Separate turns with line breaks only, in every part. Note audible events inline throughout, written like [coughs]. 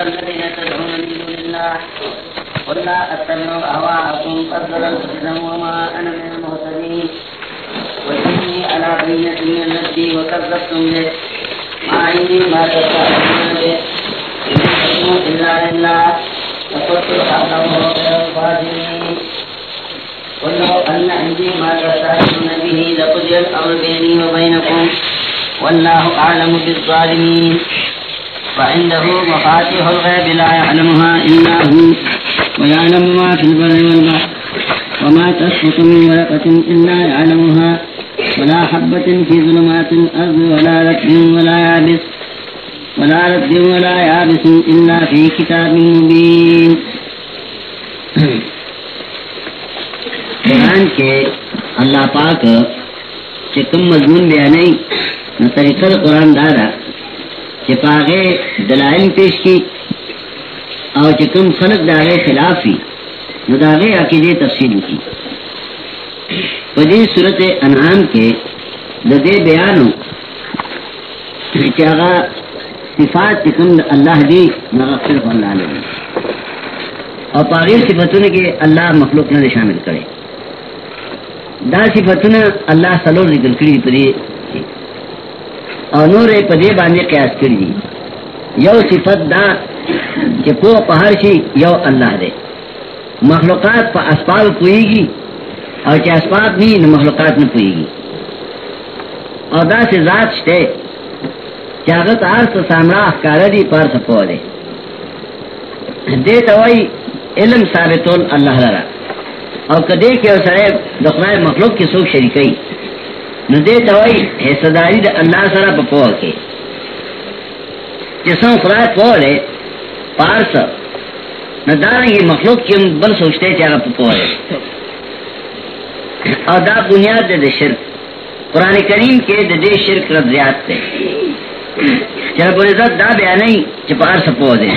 ذا الذين تدعون من دون الله قل لا أتبع أهواءكم قد ضللت إذا وما أنا من المهتدين وإني على بينة من ربي وكذبتم به ما عندي ما تستعجلون به إن الحكم إلا لله وقلت أعلم غير الفاضلين قل لو أن عندي ما تستعجلون به لقضي الأمر بيني وبينكم والله أعلم بالظالمين وعنده مفاتيح الغيب لا يعلمها إلا هو ويعلم ما في البر والبحر وما تسقط من ورقة إلا يعلمها ولا حبة في ظلمات الأرض ولا رتب ولا يابس ولا رتب ولا يابس إلا في كتاب مبين
قرآن کے اللہ پاک چکم مضمون بیانی نو طریقہ قرآن دارا چپاغے دلائل پیش کی اور چکم خلق دارے خلافی، نو دارے عقیدے تفصیل کی۔ پدی جی صورت انعام کے ددے بیانو چاگا صفات چکم اللہ دی نغفر اللہ لگی اور پاغیر صفتوں کے اللہ مخلوق نے شامل کرے۔ دا صفتنا اللہ سلور ذکر کری پدی اور نور پدے باندھے قیاس کری یو صفت دا کہ پو پہر شی یو اللہ دے۔ مخلوقات پا اسباب پوئی گی اور چاہ اسباب نہیں نہ مخلوقات میں پوئی گی اور دا سے ذات شتے چاہت آرس سامرا اخکارا دی پر سپو دے۔ دے توائی علم ثابتون اللہ لرا۔ اور کدے کے سرے دخلائے مخلوق کی سوک شریکئی نو دے توائی حصہ داری دا اللہ سرا پپو کے۔ جسوں خدای پوڑے پارس، نہ دارنگی مخلوق کی بل سوچتے چاہا پپوڑے اور دا بنیاد دے دے شرک۔ قرآن کریم کے دے دے شرک رضیات تے چاہا بنیاد دا بیانی چا پارس پو دے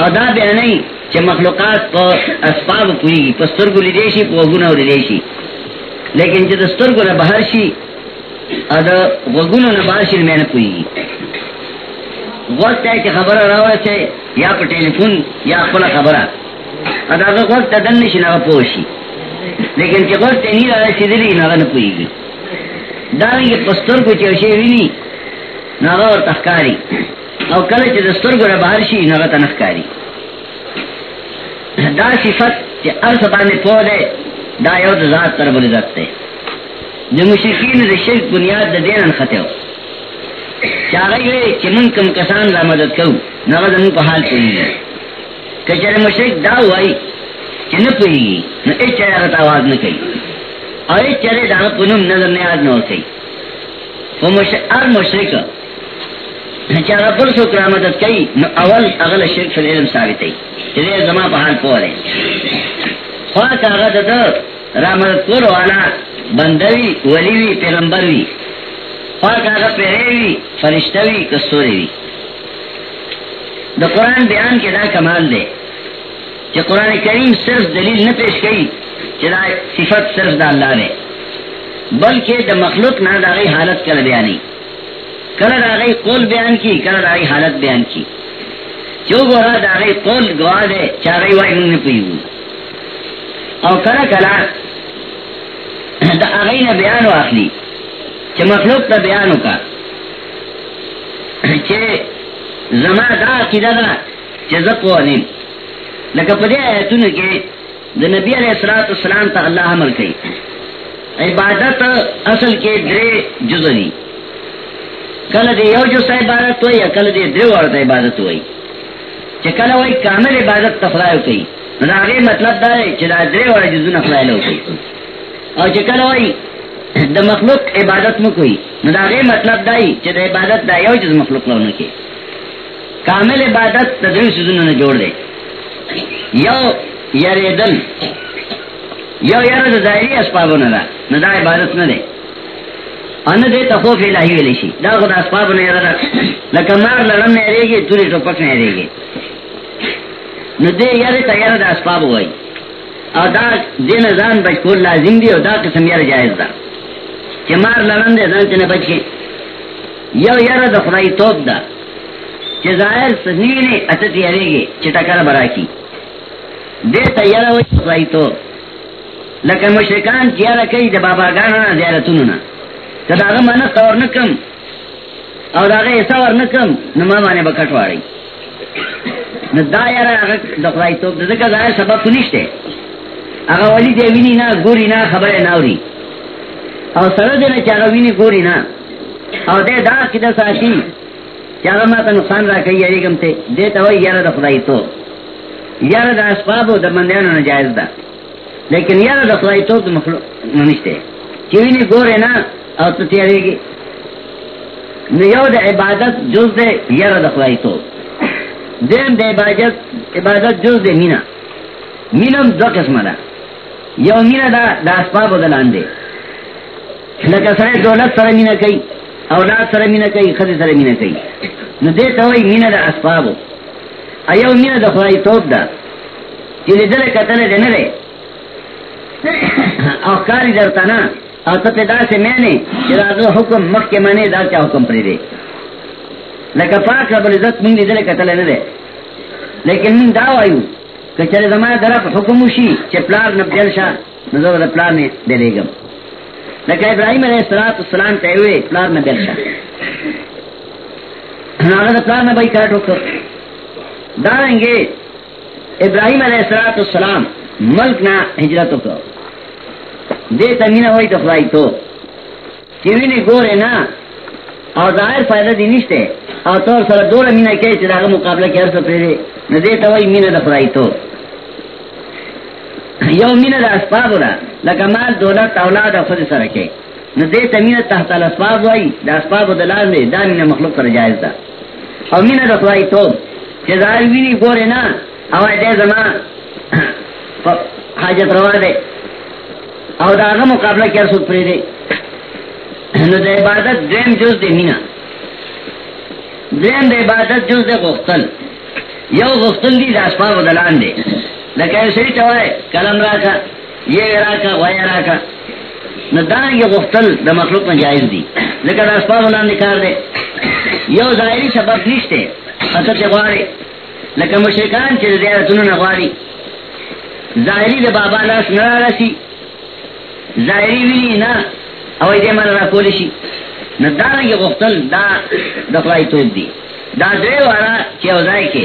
اور دا بیانی چا مخلوقات پا اسباب پوئی گی پسترگو لیدیشی پا وگونو لیدیشی۔ لیکن چا دسترگو نبہر شی اور دا وگونو نبہر شی میں نپوئی گی۔ وقت ہے کہ خبر راوڑ سے، یا پر ٹیلیفون، یا کھلا خبر ادا وقت دن نشی نہ پوشی لیکن کہ وقت نہیں رہا سیدلی نہ نہ پوئی گی داریں گے پستر کو چوشے وینی نہ اور تخکاری اور کل چ دستور کو باہر شی نہ تنخکاری دا صفت کہ ارس باندې پو دے دا یو ذات تر بل ذات تے جو مشرکین شرک بنیاد د دین خطیو چاگئی چمن کم کسان را مدد کرو نغد انو پا حال پوئی گی کچر مشرک دا ہوئی چی نپوئی گی نو ایچ چرے اغت آواز نہ نکئی اور ایچ چرے دا پنم نظر نیاز نو کئی وہ مشرک ار مشرک چاگا پر سوک را مدد کئی نو اول اغل شرک فی العلم ثابتی چرے زمان پا حال پو رہے خواہ کاغت دا را مدد کرو والا بندوی ولیوی پیغمبروی پاک آگا پیروی فرشتوی کستوری دا قرآن بیان کے دا کمال دے کہ قرآن کریم صرف دلیل نہ پیش گئی چلا صفت صرف دا اللہ دے بلکہ دا مخلوق نہ دا غی حالت کل بیانی کل دا غی قول بیان کی کل دا غی حالت بیان کی جو گورا دا غی قول گواہ دے چاگئی وائی من پیو او کلا کلا دا غی نے بیان واخلی چھ مخلوق تا بیانو کا چھ زما دا عقیدہ دا چھ زقو علیم لکہ پدے آیتون کے دا نبی علیہ السلام تا اللہ عمل کئی عبادت اصل کے درے جزنی کل دے یو جو سا عبادت ہوئی یا کل دے درے وارد عبادت ہوئی چھ کل ہوئی کامل عبادت تفرائیو کئی راغی مطلب دا ہے چھ دا درے وارد جزن افرائیو کئی اور چھ کل ہوئی دا مخلوق عبادت میں کوئی نداغے مطلب دائی چہ دا عبادت دا یو جز مخلوق لو نکے کامل عبادت دا تدریو سزنوں نے جوڑ دے. یو یر دل یو یر دا ظاہری اسبابو ندا ندا عبادت نہ دے ان دے تخوف الہی ویلی شی. دا خدا اسبابو نے دا. لکہ مار لڑن نے رے گی توری ٹوپک نے رے گی ندے یر تا یر دا اسبابو ہوئی. اور دا دین زان بچ کول لازم دی اور دا قسم یر جائز دا. چه مار لڑن دے زن چنے بچ کے یو یر دا خدای توب دا چې ظاهر سنی نه اته تیارېږي چې ټکر برا کی دې تیار وي خدای ته لکه مشرکان تیار کوي د باباګانو نه، زیارتونو نه. کدا هغه منه تور نکم، او داغه ایسا ورنکم نو ما باندې بکټ واړی دا یاره هغه د خدای ته د ځکه ځای سبب نشته هغه ولی دی ویني نه، ګوري نه خبره نه اوري. او سره دې چې هغه ویني ګوري نه. او دې دا کده ساتي چې هغه ما ته نقصان را کوي یاري کوم ته. دې ته وایي یاره د خدای ته یاره د اسبابو د بندیانو نه جایز ده. لیکن یاره د خدای ته د مخلوق نه نشته. چې ویني ګوري نه او ته تیارېږي نو یو د عبادت جز دے یره د خدای تو دیم د عبادت عبادت جز دے مینا مینم دو قسمه ده. یو مینا دا د اسباب دلاندې لکه سره دولت سره مینا کوي، اولاد سره مینا کوي خدای سره مینا کوي. نو دې ته وایي مینا د اسباب ایو مینا د خدای توپ ده. چې دې کتل دې نه ده او کاری درته نه. او ته پیدا سے میں نے چراغ حکم مخ کے معنی دا کیا حکم پری دے لکه پاک رب العزت من دې کتل نه ده لیکن من دا وایو، که چره زمانه طرف حکم وشي چې پلار نه بدل شه، نو زه د نه دلېګم لکه ابراهيم عليه السلام ته وی، پلار نه بدل شه. هغه د پلار نه به کاټ وکړ دا رنګه ابراهيم عليه السلام ملک نه هجرت وکړ دې تمینه وای د خدای ته چې ویني ګوره نه، او ظاهر فائدہ دی نشته. او تور سره دوله مینه کوي چې داغه مقابله کې ارسه پرې نه دې ته وای مینه د خدای ته یو مینه د اسباب را لکه مال، دولت، اولاد او خود سره کې. نه دې ته تحت الاسباب وای د اسباب د لاندې دا مینه مخلوق سره جایز ده. او مینه د خدای ته چې ظاهر ویني ګوره نه، او دې زما [coughs] حاجت روا ده او دا داغه مقابله کې ارسه پرې دی. [coughs] نو د عبادت دیم جز دی مینا دیم د عبادت جز دی غختل یو غختل دی د اسباب دلان دی لکه یو ته وای کلم راکا یې راکا وای راکا نو دا یو غختل د مخلوق نه جایز دی۔ لکه اسباب لاندې کار دی یو ظاهري سبب نشته اته ته غواړي لکه مشرکان چې زیارتونو نه غواړي ظاهري د بابا لاس نه راسي ظاهري ویني نه او دې مل را کول شي نه دا یو غفتل دا د خدای توپ دی دا درې واره چې وځای کې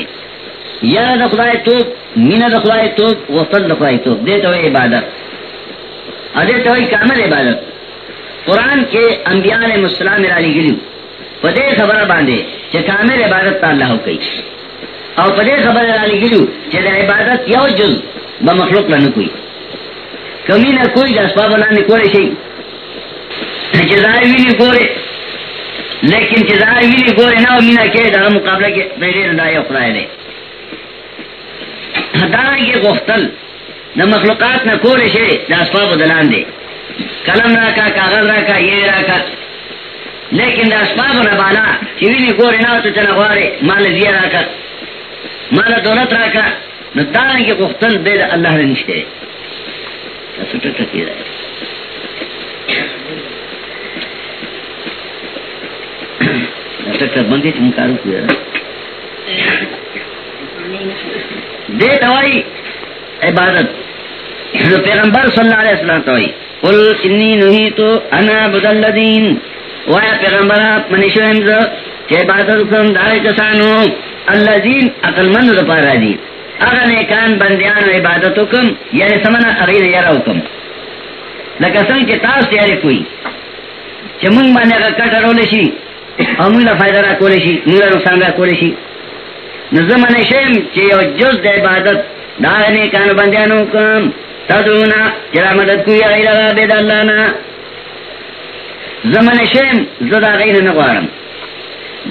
یا د خدای مینا د خدای توپ غفتل د خدای توپ دې عبادت. ا دې ته کامل عبادت. قران کې انبیاء علیهم السلام علی ګلو په دې خبره باندې چې کامل عبادت الله کوي او په دې خبره علی ګلو چې د عبادت یو جز به مخلوق نه کوي کمی نه کوئی د اسباب لاندې کولی شي چې ځای ویني لیکن چې ځای ویني ګوره نه مینا کې دا مقابله کې بیره نه یو دا یې غفتل. د مخلوقات نه کولی شي د اسباب دلان دی قلم راکا کاغذ راکا یې راکا. لیکن د اسباب نه بالا چې ویني ګوره نه ته نه غواړي مال دې راکا. مال دولت راکا. نو دا یې غفتل به الله نه نشته څه ټکی دی ټکر باندې کوم کارو کوي دې توای عبادت. نو پیغمبر صلی الله علیه وسلم توای قل انی نهیت انا عبد الذین. وایا پیغمبر منشوم زه چې عبادت کوم دای کسانو، الذین عقل من لپاره دي هغه نیکان بندیانو عبادت وکم یعنی سمنا اغیر یرا وکم. لکه څنګه چې تاسو یې کوي چې موږ باندې هغه کټرول شي، او موږ له فائدہ را کولې شي موږ له نقصان را کولې شي. نو زمانه شیم چې یو جز د عبادت. دا نه کانو بندیانو کوم تدونا چې را مدد کوي غیر عباد الله نه زمانه شیم زدا غیر نه غواړم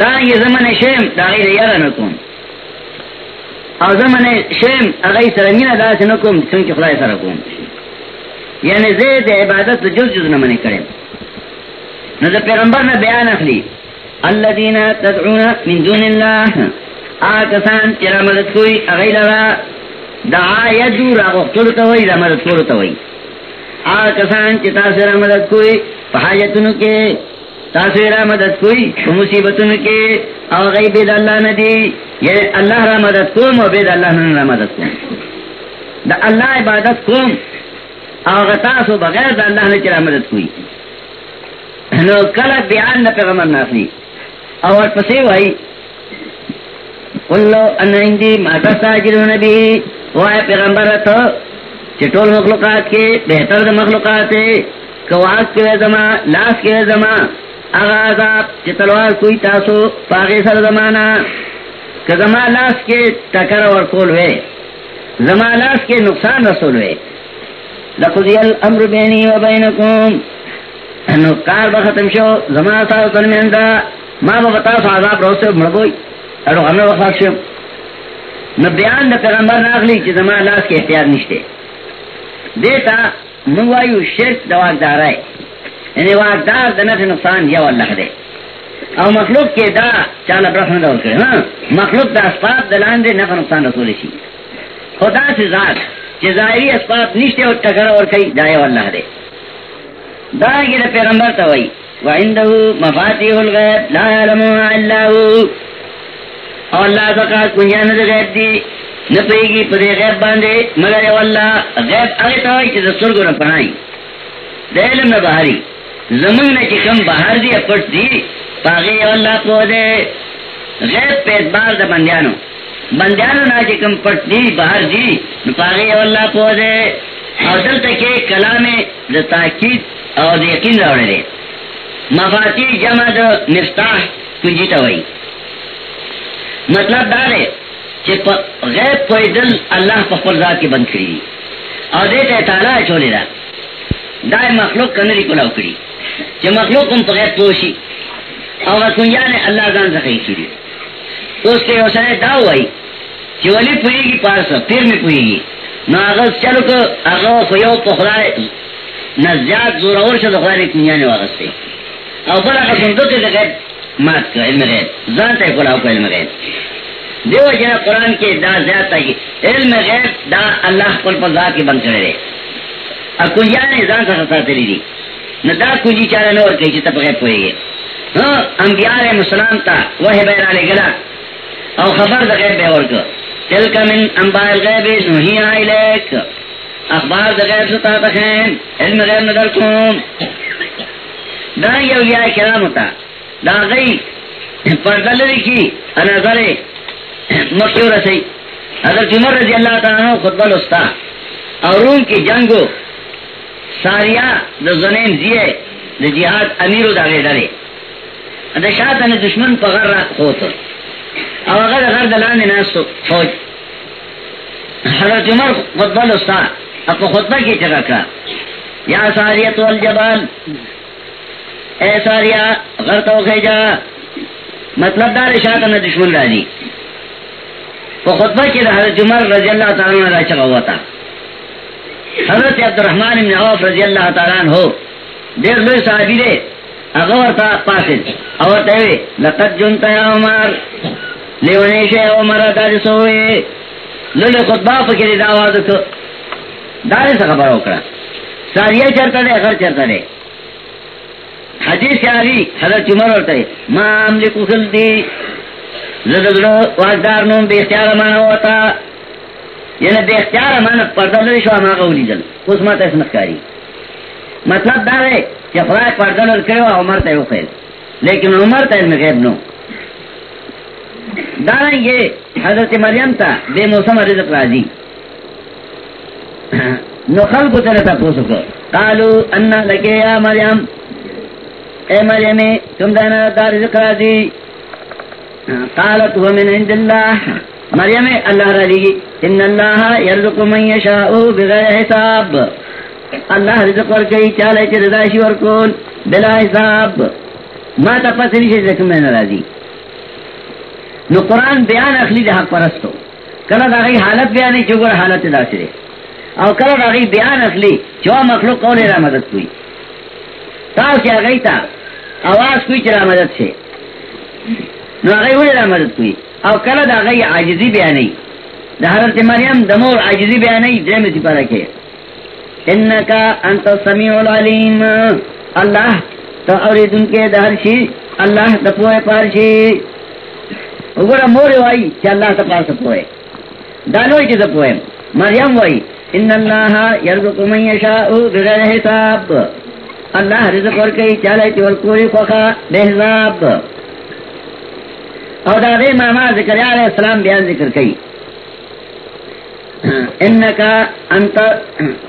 دا یې زمانه شیم، دا غیر یاره نه او زمانه شیم، هغه سره مینا دا څنګه کوم، څنګه خدای سره یعنی زه د عبادت جز جز نه منې کړم. نو د پیغمبر نه بیان اخلي. الذين تدعون من دون الله. آکسان چې را مدد کوي، هغه لرا دعا یدو را غفتلو ته وای را مدد کولو ته وای آکسان چې تاسو را مدد کوي، په حاجتونو کې تاثیر مدد کوئی مصیبتوں کے اور غیب بید اللہ ندی یہ یعنی اللہ را مدد کوم اور بید اللہ را مدد کوم. دا اللہ عبادت کوم اور تاسو بغیر دا اللہ نے چرا مدد کوئی نو کل بیان نہ پیغمبر ناخلی اور پسی وئی قلو ان عندي ما تستاجرون به وای پیغمبر ته چې مخلوقات کې بهتر د مخلوقات کواس کې زما لاس کې زما هغه عذاب چې تلوار کوئی تاسو پاګه سره زمانہ که زما لاس کې ټکر ور کول وې زما لاس کې نقصان رسول وې لقضی الامر بینی و بینکم نو کار به ختم شو زما تاسو ترمنځ ما به تاسو عذاب روسه مړګوي اړو هغه وفات شو نو بیان د پیغمبر ناغلی چې زما لاس کې اختیار نشته دیتا موږ وایو شرک د واقدارای یعنی واقدار د نه نقصان یو الله دی او مخلوق کې دا چاله برخنه ډول کړي ها ہاں؟ مخلوق د اسباب د لاندې نه نقصان رسول شي خدا سے ذات چې ظاهري اسباب نشته او ټکر ور کوي دا یو الله دی دا یې پیغمبر ته وایي وعنده مفاتيح الغيب لا يعلمها الا هو۔ اور اللہ زکات کنجان دے غیب دی نپیگی پدے غیب باندے، مگر یو اللہ غیب اگے تاوی چیز سرگو نا پنائی۔ دے علم بہاری۔ زمین نا چی کم بہار دی اپٹ دی پاگی یو اللہ پو دے۔ غیب پیت بار دا بندیانو۔ بندیانو نا چی کم پٹ دی، بہار دی پاگی یو اللہ پو دے۔ اور دل تکے کلام دا تاکید اور یقین راوڑے دے۔ مفاتی جمع دا مفتاح کنجی تاوی مطلب دار ہے کہ غیب کوئی دل اللہ پخر ذات کی بند کری. اور دے دیتے تالا چولے دا. دائے مخلوق کنری کو لو کری. کہ مخلوق ان پر غیب پوشی. اور کنجا نے یعنی اللہ گان زخی کی تو اس کے حوصلے دا ہوئی کہ ولی پوئی گی پارس پھر میں پوئی گی نہ اغز چلو کو اغو فیو پخرائے نہ زیاد زور اور شد خدا نے کنجا نے واغستے. اور بڑا کا صندوق کے غیب مات کا علم غیب، ذات ہے کلاو کا علم غیب۔ دیو جنا قرآن کے دا زیادہ کی علم غیب دا اللہ کل پر ذات کی بند کرے رہے اب کنجا نے ذات سے خطا تلی دی۔ نہ دا کنجی چارہ نور کہی جی چی تب غیب ہوئے گے ہاں انبیاء علیہ السلام تا وہ بیر علیہ گلا او خبر دا غیب بے ورکو تلک من انباء الغیب نوحی آئلیک اخبار دا غیب ستا تخین علم غیب ندر کون۔ دا یو یا کرام تا۔ دا غی پردہ لری کی انظر مخیور سی حضرت عمر رضی اللہ تعالیٰ عنہ خطبہ لستا. اور روم کی جنگو، ساریا، دا زنین زیے، دا جہاد امیرو دا غیر دارے دا شاعت نے دشمن پا غر را خوتو او اگر غر دلان ناس فوج. حضرت عمر خطبہ لستا، اپا خطبہ کی چکا کا؟ یا ساریت والجبال اے ساریا غر تو خیجا مطلب دار شاعت نے دشمن راجی وہ خطبہ کی دا حضرت عمر رضی اللہ تعالیٰ عنہ چکا ہوا تھا۔ حضرت عبد الرحمن بن عوف رضی اللہ تعالیٰ عنہ، دیر لوی صحابی دے، اغور تا پاسد۔ اور تیوے لقد جنتا یا عمر۔ لیونیش ہے عمر دار سوئے۔ لولی خطبہ فکر دعوات کو دارے سے خبر ہوکڑا ساریہ چرتا دے غر چرتا دے۔ حدیث کے آگی حضرت عمر ہوتا ہے ماں عملی کسل دی زدگڑو نوم بے اختیار مانا ہوتا۔ یعنی بے اختیار مانا پردہ لڑی شو ہما قولی دل اس ماتا اسمت کاری مطلب دار ہے کہ خدای پردہ لڑ کرو عمر تے خیل لیکن عمر تے علم غیب نو۔ داریں یہ حضرت مریم تا بے موسم رزق راضی۔ نو خلق تلتا پوسو کر قالو، انا لکے یا مریم؟ اے مریم، تم دانا دار رزق راضی قالت هو من عند الله مریم، اللہ رضی ان اللہ یرزق من یشاء بغیر حساب. اللہ رزق ورکی چالے چی رضاشی ورکول بلا حساب. ما تا پسری شی زکم میں نرازی نو قرآن بیان اخلی دے حق پرستو. کلا دا غی حالت بیانی چوگر حالت دا سرے. او کلا دا غی بیان اخلی چوا مخلوق قول را مدد کوئی. تاو کیا غی تا آواز کوئی چرا مدد سے؟ نو هغه ولې را مدد کوي او کله دا هغه عاجزي بیانې د حضرت مریم د مور عاجزي بیانې درې مې پاره کې انک انت السمیع العلیم. الله تو اور دن کے دہر شی، اللہ تپوئے پار شی. اگر مور وائی چا اللہ تپار سپوئے دانوئی چی سپوئے مریم وائی، ان اللہ یرزق من یشاء بغیر حساب. اللہ رزق ورکی چالے چی ورکوری خوخا، بے حساب. اور دا دے ماما ذکر علیہ السلام بیان ذکر کئی. انکا انت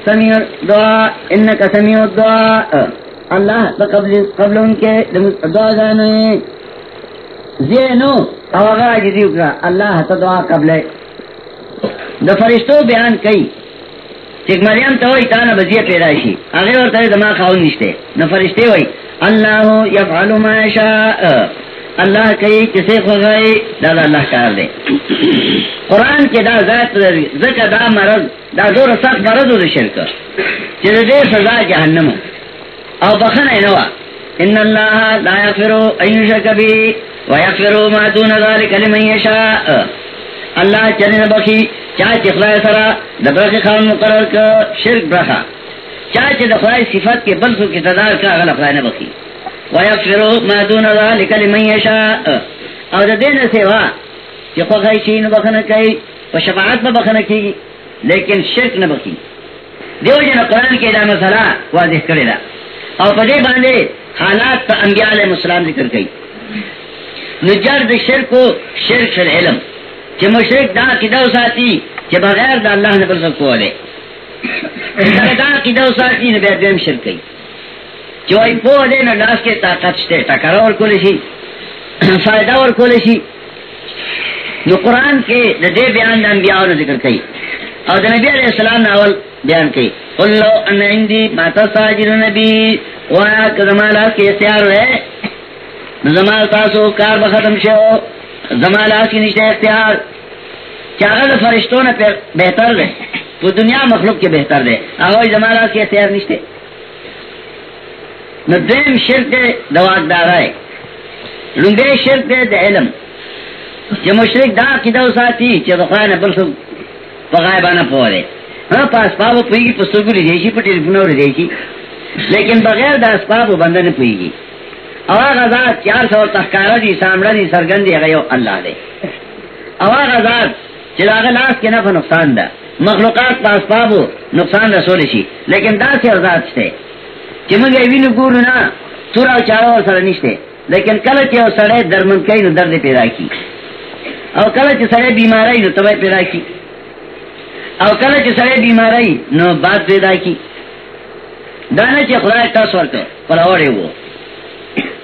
سمیع دعا انکا سمیع دعا اللہ قبل قبل ان کے دعا جانے. زینو او اغا جدیو کا اللہ تا دعا قبل. دا فرشتو بیان کئی. چک مریم تا ہوئی تانا بزیع پیدا شی. اگر اور تاری دماغ خاون نشتے نا فرشتے ہوئی اللہ یفعلو ما شاء اللہ کئی کسے خوغائی دا دا اللہ کار دے. قرآن کے دا ذات ذکر دا مرض، دا دور سخت مرض دا شرک. چیز دے سزا جہنم. او بخن Innova in Allah law یغفرو ایوشک be ویغفرو ما دون ذالک لمن یشاء. اللہ چنین بخی چاہ چخلائے سرا دبرخ خان مقرر کا شرک برخا چاہ چھ دخلائی صفت کے بلسو کی تدار کا اغل اخلائی نبخی ویغفرو ما دون ذالک لمن یشاء۔ او دا دین سیوا چی خوخی چین بخن کئی، و شفاعت بخن کی، لیکن شرک نبخی دیو جن قرآن کے دا مسئلہ واضح کرے دا۔ او پدے باندے حالات تا انبیاء علیہ السلام ذکر کئی۔ نجر دا شرک و شرک فی العلم۔ چی مشرک دا قیدو ساتی چی بغیر دا اللہ نبل سکو علیہ دا قیدو ساتی نبی دویم شرک کئی. چی وائی پو دے نا لاس کے طاقت شتے تکرہ اور کولشی فائدہ اور کولشی نو قرآن کے دا دے بیان دا انبیاء نے ذکر کئی. اور دا نبی علیہ السلام نے اول بیان کئی. قل لو ان عندي ما تستاجر نبی، وایا کہ زمالا کے اختیار ہے زمال تاسو کار بختم شو. زمالا کی نشتے اختیار چاہل فرشتوں نے بہتر دے تو دنیا مخلوق کے بہتر دے اگر زمالا کے اختیار نشتے۔ نو شرک دے دواق دارا ہے۔ لنگے شرک دے دے علم۔ چه مشرک دا کی دو ساتی چه بخوانا بلسو بغایبانا پوارے ہاں پا اسپابو پوئیگی پسترگو ریشی پا ٹیلیفونو ریشی لیکن بغیر دا اسپابو بندہ نے پوئی پوئیگی اواغ ازاد چار سو تخکارا دی سامڑا دی سرگن دی. غیو اللہ دے اواغ ازاد چلاغ لاس کے نفع نقصان دا مخلوقات پا اسپابو نقصان رسول شی لیکن دا سی ازاد شتے چی منگا ایوینو گورو نا تورا و چارا و سر نشتے لیکن کل چی او سڑے درمن کئی نو درد پیدا کی او کل چی سڑے بیمارائی نو تبای پیدا کی او کله چې سړی بیماری نو باد پیدا کی دانه چې خدای تاسو ورته پلاوړې وو.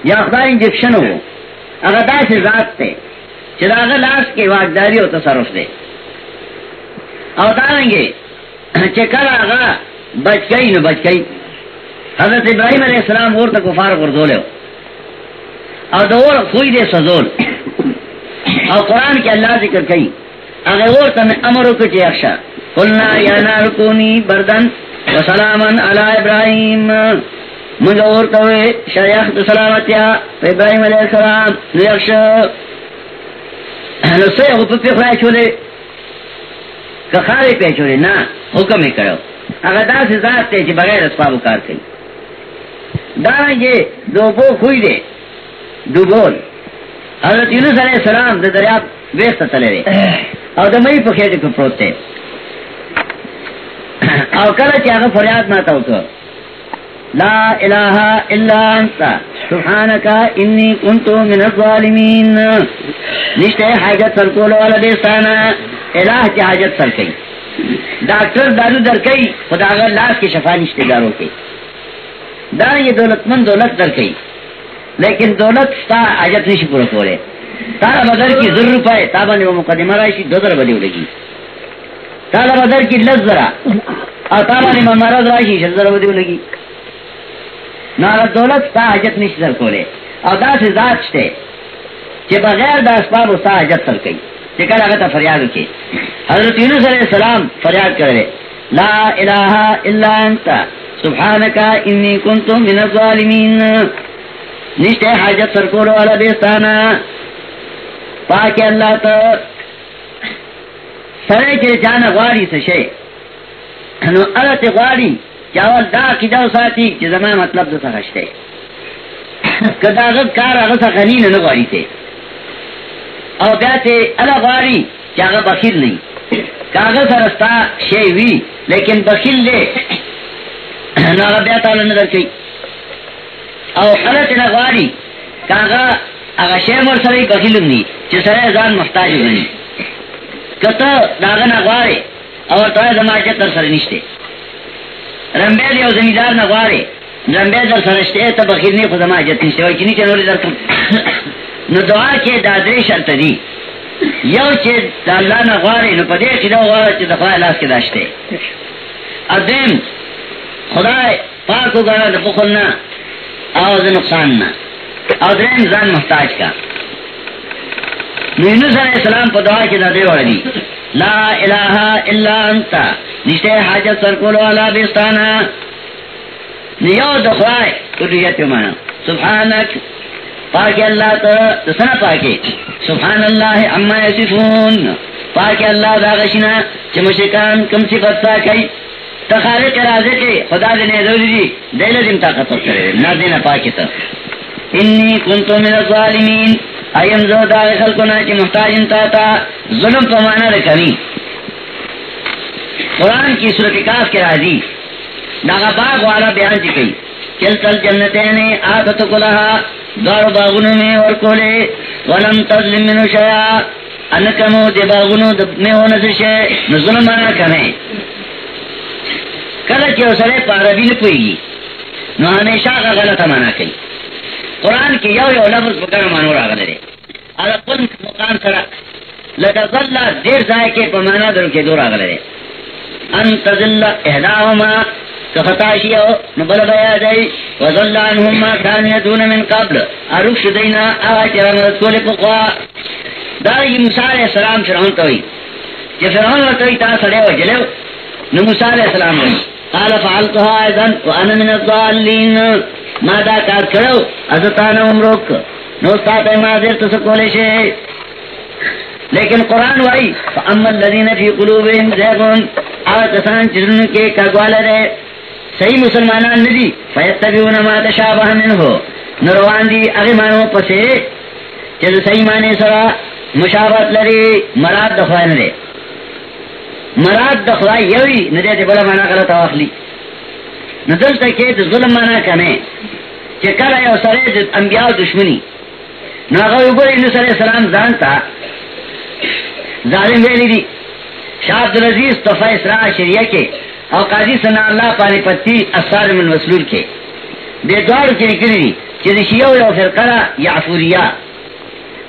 یا خدای انجکشن وو هغه داسې ذات ته چې داغه لاس کې واقداري او تصرف دے۔ دی او دانګي چې کله هغه بچی نو بچی حضرت ابراہیم علیہ السلام اور ورته کفار ورزول او دور خوی دے سزول۔ او قرآن کے اللہ ذکر کئی۔ اگر ورته امر وکړي چې اخشا۔ قلنا یا نار کونی بردن و سلامن علی ابراہیم۔ منگا ورطوئے شریخ دو سلامتیا ابراہیم علیہ السلام نیخش نسے غفت پہ خواہ چھولے کخارے پہ چھولے نا حکم ہی کرو۔ اگر دا سے ذات تے چی بغیر اسباب کار کئی دارنگے دو بو خوئی دے، دو بول حضرت یونس علیہ السلام دا دریاب ویست تلے رے او دا مئی پہ خیٹے کو پروتے۔ او کله چې هغه فریاد ما تاو کو لا اله الا انت سبحانك اني كنت من الظالمين. نشته حاجت سر کول ولا دستانا الہ کی حاجت سر کئی. ڈاکٹر دارو در کئی. خدا اگر لاس کی شفا نشتے داروں کے دا یہ دولت مند دولت در کئی. لیکن دولت ستا حاجت نشی پورا کولے. تارا بدر کی ضرور پائے تابا نے وہ مقدمہ رائشی دو در بدیو لگی تالا بدر کی لز ذرا. اور تالا نے مرض راشی شل ذرا بدیو لگی نارا دولت تا حجت نشی سر کولے. اور دا سے ذات شتے، چے بغیر دا اسباب تا حجت سر کئی. چے کل اگتا فریادو کی. حضرت یونس علیہ السلام فریاد کرے لا الہ الا انتا سبحانکا انی کنتم من الظالمین. نشتے حاجت سر کولو والا بیستانا پاک اللہ تا سره چې جان غواړي څه شي نو الته غواړي چې اول دا کیدو ساتي چې زما مطلب د څه شته کداغت کار اغا سا خنی ننو غاری تے. او بیا تے الا غاری چا اغا بخیل نہیں کاغذ رستا شیوی لیکن بخیل لے نو اغا بیا تالا ندر کئی. او الا تے نغاری کاغا اغا شی مر سرائی بخیلم نہیں چا سرائی زان محتاج بنی کتا داغا نغواری او توی زمان چکر سر نشتے. رمبیل یو زمیدار نغواری رمبیل در سرشتے تا بخیر نی خود زمان جت نشتے وی چنی چنوری در کم نو دعا کے دادری شرط دی یو چی دا اللہ نغواری نو پا دے خدا غواری چی دخواہ لاس کے داشتے ادیم خدای پاکو گرا دا بخلنا آواز نقصان نا ادرین زان محتاج کا نو یونس علیہ السلام په دعا کې دا دی وړي لا اله الا انت. نشته حاجت سر کول والا بستانا نیو د خدای کلیت معنا سبحانك پاک اللہ تو سنا پاکی. سبحان اللہ اما یصفون. پاک اللہ دا غشنا چې مشکان کم صفت سا کوي تخارق رازه کې خدا دې نه ضروري دي دله دې طاقت ورکړي نه دې نه پاکی ته انی کنتو من الظالمین. ایم زو دا خلقنا چی محتاج انتا تا ظلم پا مانا رکنی قرآن کی صورت کاف کے راضی. داغا باغ والا بیان چی کئی. چل تل جنتین آتت کلہا دار باغنو میں اور کولے ولم تظلم منو شیا انکمو دی باغنو میں ہونا سشے نو ظلم مانا کنے. کله چې اوسره په عربي نه پويږي نو همیشه هغه غلطه معنا کوي قران کې یو یو لفظ په کومه معنی راغلی دی هغه مقام سره لکه ظل ډیر ځای کې په معنا درو کې دور راغلی دی ان تذل احداهما کفتاشیو نبل بیا دی وظل عنهم ما كانوا من قبل۔ اروش دینا، آغا چران رسول پقوا دارگی موسیٰ علیہ السلام فرعون توی کہ جی فرعون ورطوی تا سڑے و جلو نو موسیٰ علیہ السلام قال فعلتها اذن وانا من الضالین۔ ما دا کار کرو ازتانا امروک نو استاتا ما دیر تسکولے شے لیکن قرآن وائی فاما الذین فی قلوبهم زیغن آغا کسان چرن کے کگوالا دے صحیح مسلمانان ندی فیتبیون ما تشابہ منہو نروان دی اغی مانو پسے چیز صحیح مانے سرا مشابت لری مراد دخوائن دے مراد دخوائی یوی ندے دے بلا مانا غلط واخلی ندل تکی دے ظلم مانا کنے چه کلا یو سرے دے انبیاء دشمنی. ناغوی گوری انو سرے سلام زانتا ظالم ویلی دی. شاہ عبدالعزیز تفا اسراء شریعہ کے او قاضی سنا اللہ پانی پتی اثار من مسلول کے. دے دوار کی نکلی دی چه شیعو یو فرقرہ یعفوریا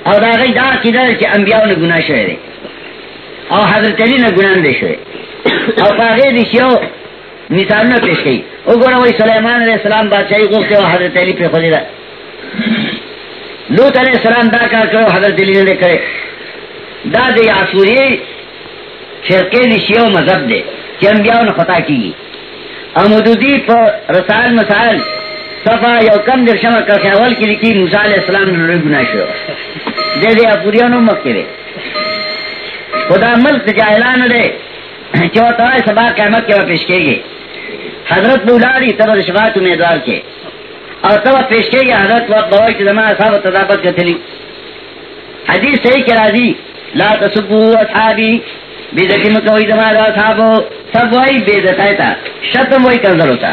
او دا غی دا کی در چه انبیاء نے گناہ شوئے دے. او حضرت علی نے گناہ دے شوئے. او پاگے دی شیعو مثال نہ پیش کئی. او گونا وی سلیمان علیہ السلام بادشاہی گفتے و حضرت علی پہ خودی دا لوت علیہ السلام دا کار کرو حضرت علی نے کرے دا دے عصوری فرقے دی شیعو مذہب دے کہ انبیاء نے خطا کی امودودی پر رسائل، مسائل صفا یو کم در شمع کا خیاول کی لکی موسیٰ علیہ السلام نے روی گناہ شو. دے دے اپوریانو مکہ دے خدا ملک جاہلان دے چوتائی سبا قیمت کے وقت پیش کے گئے حضرت بولاری تب شفاعت امیدوار کے. اور تب پیش کے گئے حضرت وقت بوائی کی زمان اصحاب تضابط کے تلی حدیث صحیح کے راضی، لا تصبو اصحابی بیزتی مکوئی زمان اصحابو، سب وہی بیزتائی تا شتم وہی کنزل ہوتا.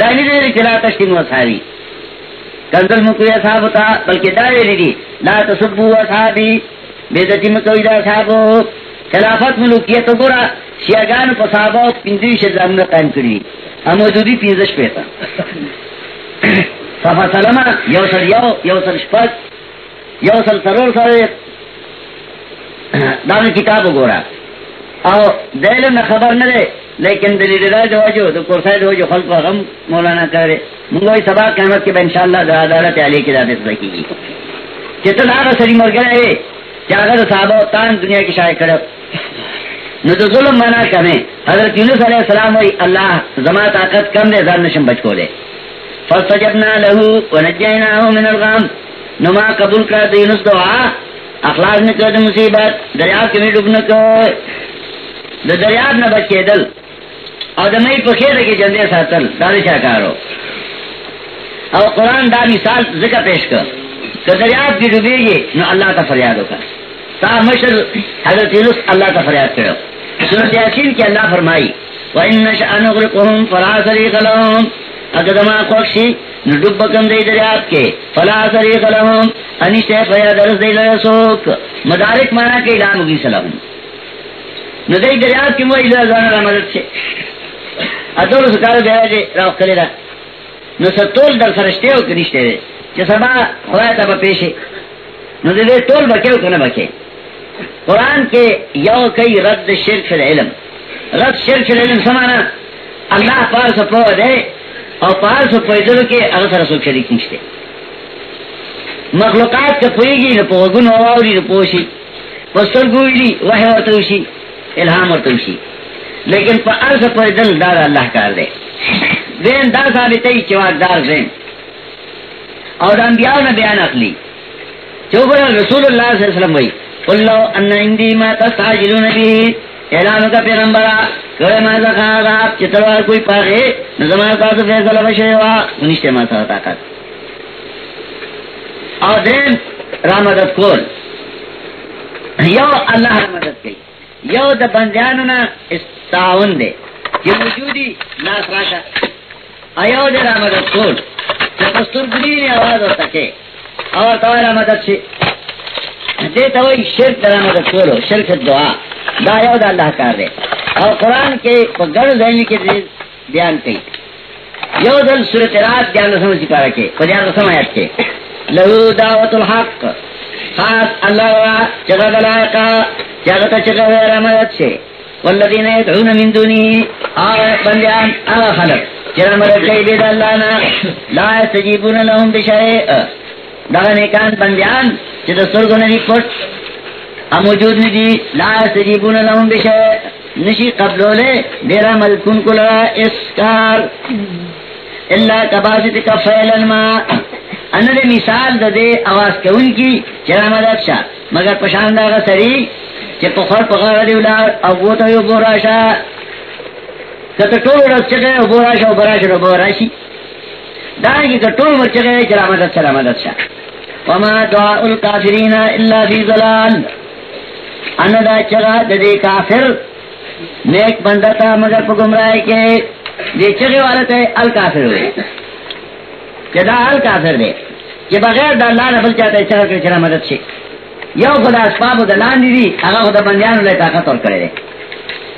دانی دے چلا تشتیم اصحابی. کنزل مکوئی اصحاب ہوتا، بلکہ داوی دی لا تصبو اصحابی بیزتی مکوئی دا اصحابو. خلافت ملوکیت گورا شیعگان پا صحابہ پندوی شدامنا قائم کری. اما پینزش پیتا. صفا سلمہ، یو سر یو یو سر شپک یو سر سرور سر دانا کتاب گورا. او دلیل میں خبر نہ دے لیکن دلیل دا جو جو تو کورسای دو جو خلق و غم مولانا کرے. منگوئی سبا قیمت کے با انشاءاللہ دا عدالت علی کی ذات سکی گی. چتل آگا سری مر گئے چاگر صحابہ تان دنیا کی شائع کرو نو تو ظلم مانا کمیں حضرت یونس علیہ السلام وی اللہ زما طاقت کم دے زار نشم بچ کو لے فاستجبنا له ونجیناه من الغم. نو ما قبول کر دی یونس دعا. اخلاص نے کر مصیبت. دریاب کے میں ڈوبنے کو د دریاب نه بچ کېدل. او د مې په خېره کې جندې ساتل. دا شاکارو اور قرآن دا مثال ذکر پیش کر کہ دریاب کی ڈوبے گی نو اللہ کا فریاد ہوگا تا مشر حضرت یونس اللہ کا فریاد کرو۔ سورت یاسین کی اللہ فرمائی، وَإِنَّ شَأَ نُغْرِقُهُمْ فَلَا صَرِيقَ لَهُمْ۔ اگر دما کوکشی نو ڈوب کم دی دریاب کے۔ فلا صریق لهم۔ انشتے فیا درس دی لرسوک مدارک مانا کے الہ مگی سلام نو دی دریاب کی موئی لرزانا را مدد چھے ادول سکارو بیا جے راو کلی را۔ نو ستول در سرشتے ہو کنشتے دے۔ چه سبا خدای تا با پیشے۔ نو دے تول بکے ہو کنا بکے قرآن کے یو کئی رد شرک فی العلم. رد شرک فی العلم سمانا اللہ پار سپو دے اور پار سپو دلو کے اغسر رسول شریک نشتے مخلوقات کا پوئی گی نو پوگن ہواری نو پوشی پستر گوئی وحی ورطوشی الہام ورطوشی لیکن پا ارس پوئی دل دار اللہ کار دے. دین دا ثابتی چواک دار دین اور انبیاء نے بیان اخلی. چوبر رسول اللہ صلی اللہ علیہ وسلم وی. قل لو ان اندی ما تستعجلون بھی اعلان کا پیغمبرا کرے ما زخارا چتروار کوئی پاگے نظمان تاسو فیصلہ بشے بشیوا منشتے ما سا طاقت. اور دین رامدت کول. یو اللہ رامدت کی یو دا بندیانونا استعاون دے. کہ وجودی لاس راشا. ایو دے رامدت کول. پستور گرین آواز ہوتا کہ اور توارا مدد سے دیتا وہی شرک درا مدد شرک دعا، دا یو دا اللہ کار دے۔ اور قرآن کے گڑ ذہنی کے بیان کی یو دل صورت رات دیان رسم سپارا جی کے پدیان رسم آیت کے۔ لہو دعوت الحق، خاص اللہ را چگہ دلائقا چگہ چگہ ویرا مدد سے۔ والذین یدعون من دونی، آغا بندیان، آغا خلق۔ چرا مدد کئی بید اللہ نا۔ لا استجیبون لهم بشیء۔ نیکان بندیان چی دا سرگو نی پت موجود نی دی لا سجیبون لهم بشه نشی قبلو لے دیرا ملکون کو لگا اسکار. اللہ کباسی تکا فیلن ما اندر مثال دا دے آواز کون کی چرا مدد شا مگر پشاند آگا سری چی پخور پخور دیولا اووتا یو بوراشا کتا ٹوڑ رس چکے یو بوراشا و براشا رو بوراشی بورا دا کی ټول ورځ چې چرا مدد چرا مدد شه وما دعاء الكافرين الا في ضلال۔ ان دا چرا د دې کافر، نیک بندہ تا مگر په گمراهی کې دې چغه والا ته الکافر وي کدا الکافر دی چې بغیر د الله نه بل چاته چا چرا مدد شي یو خدا اسباب د لاندې دي هغه خدا بندیانو له طاقت ور کړی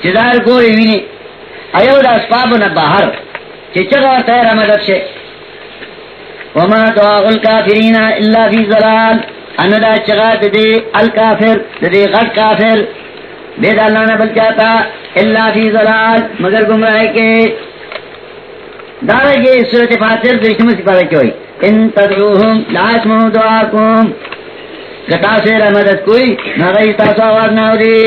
چې دار ګوري ویني ایو د اسباب نه بهر چې څنګه ورته را مدد شي وما دعاء الكافرين الا في ضلال. ان دا چغا د دې الکافر د دې غټ کافر بے اللہ نہ بل چاہتا الا فی ضلال. مگر گمراہ کے دارا یہ صورت فاتر دشم سپارہ کی ہوئی ان تدعوهم لا اسمعوا دعاکم. کتا سے مدد کوئی، نہ غیر تاسو آواز نہ ہوری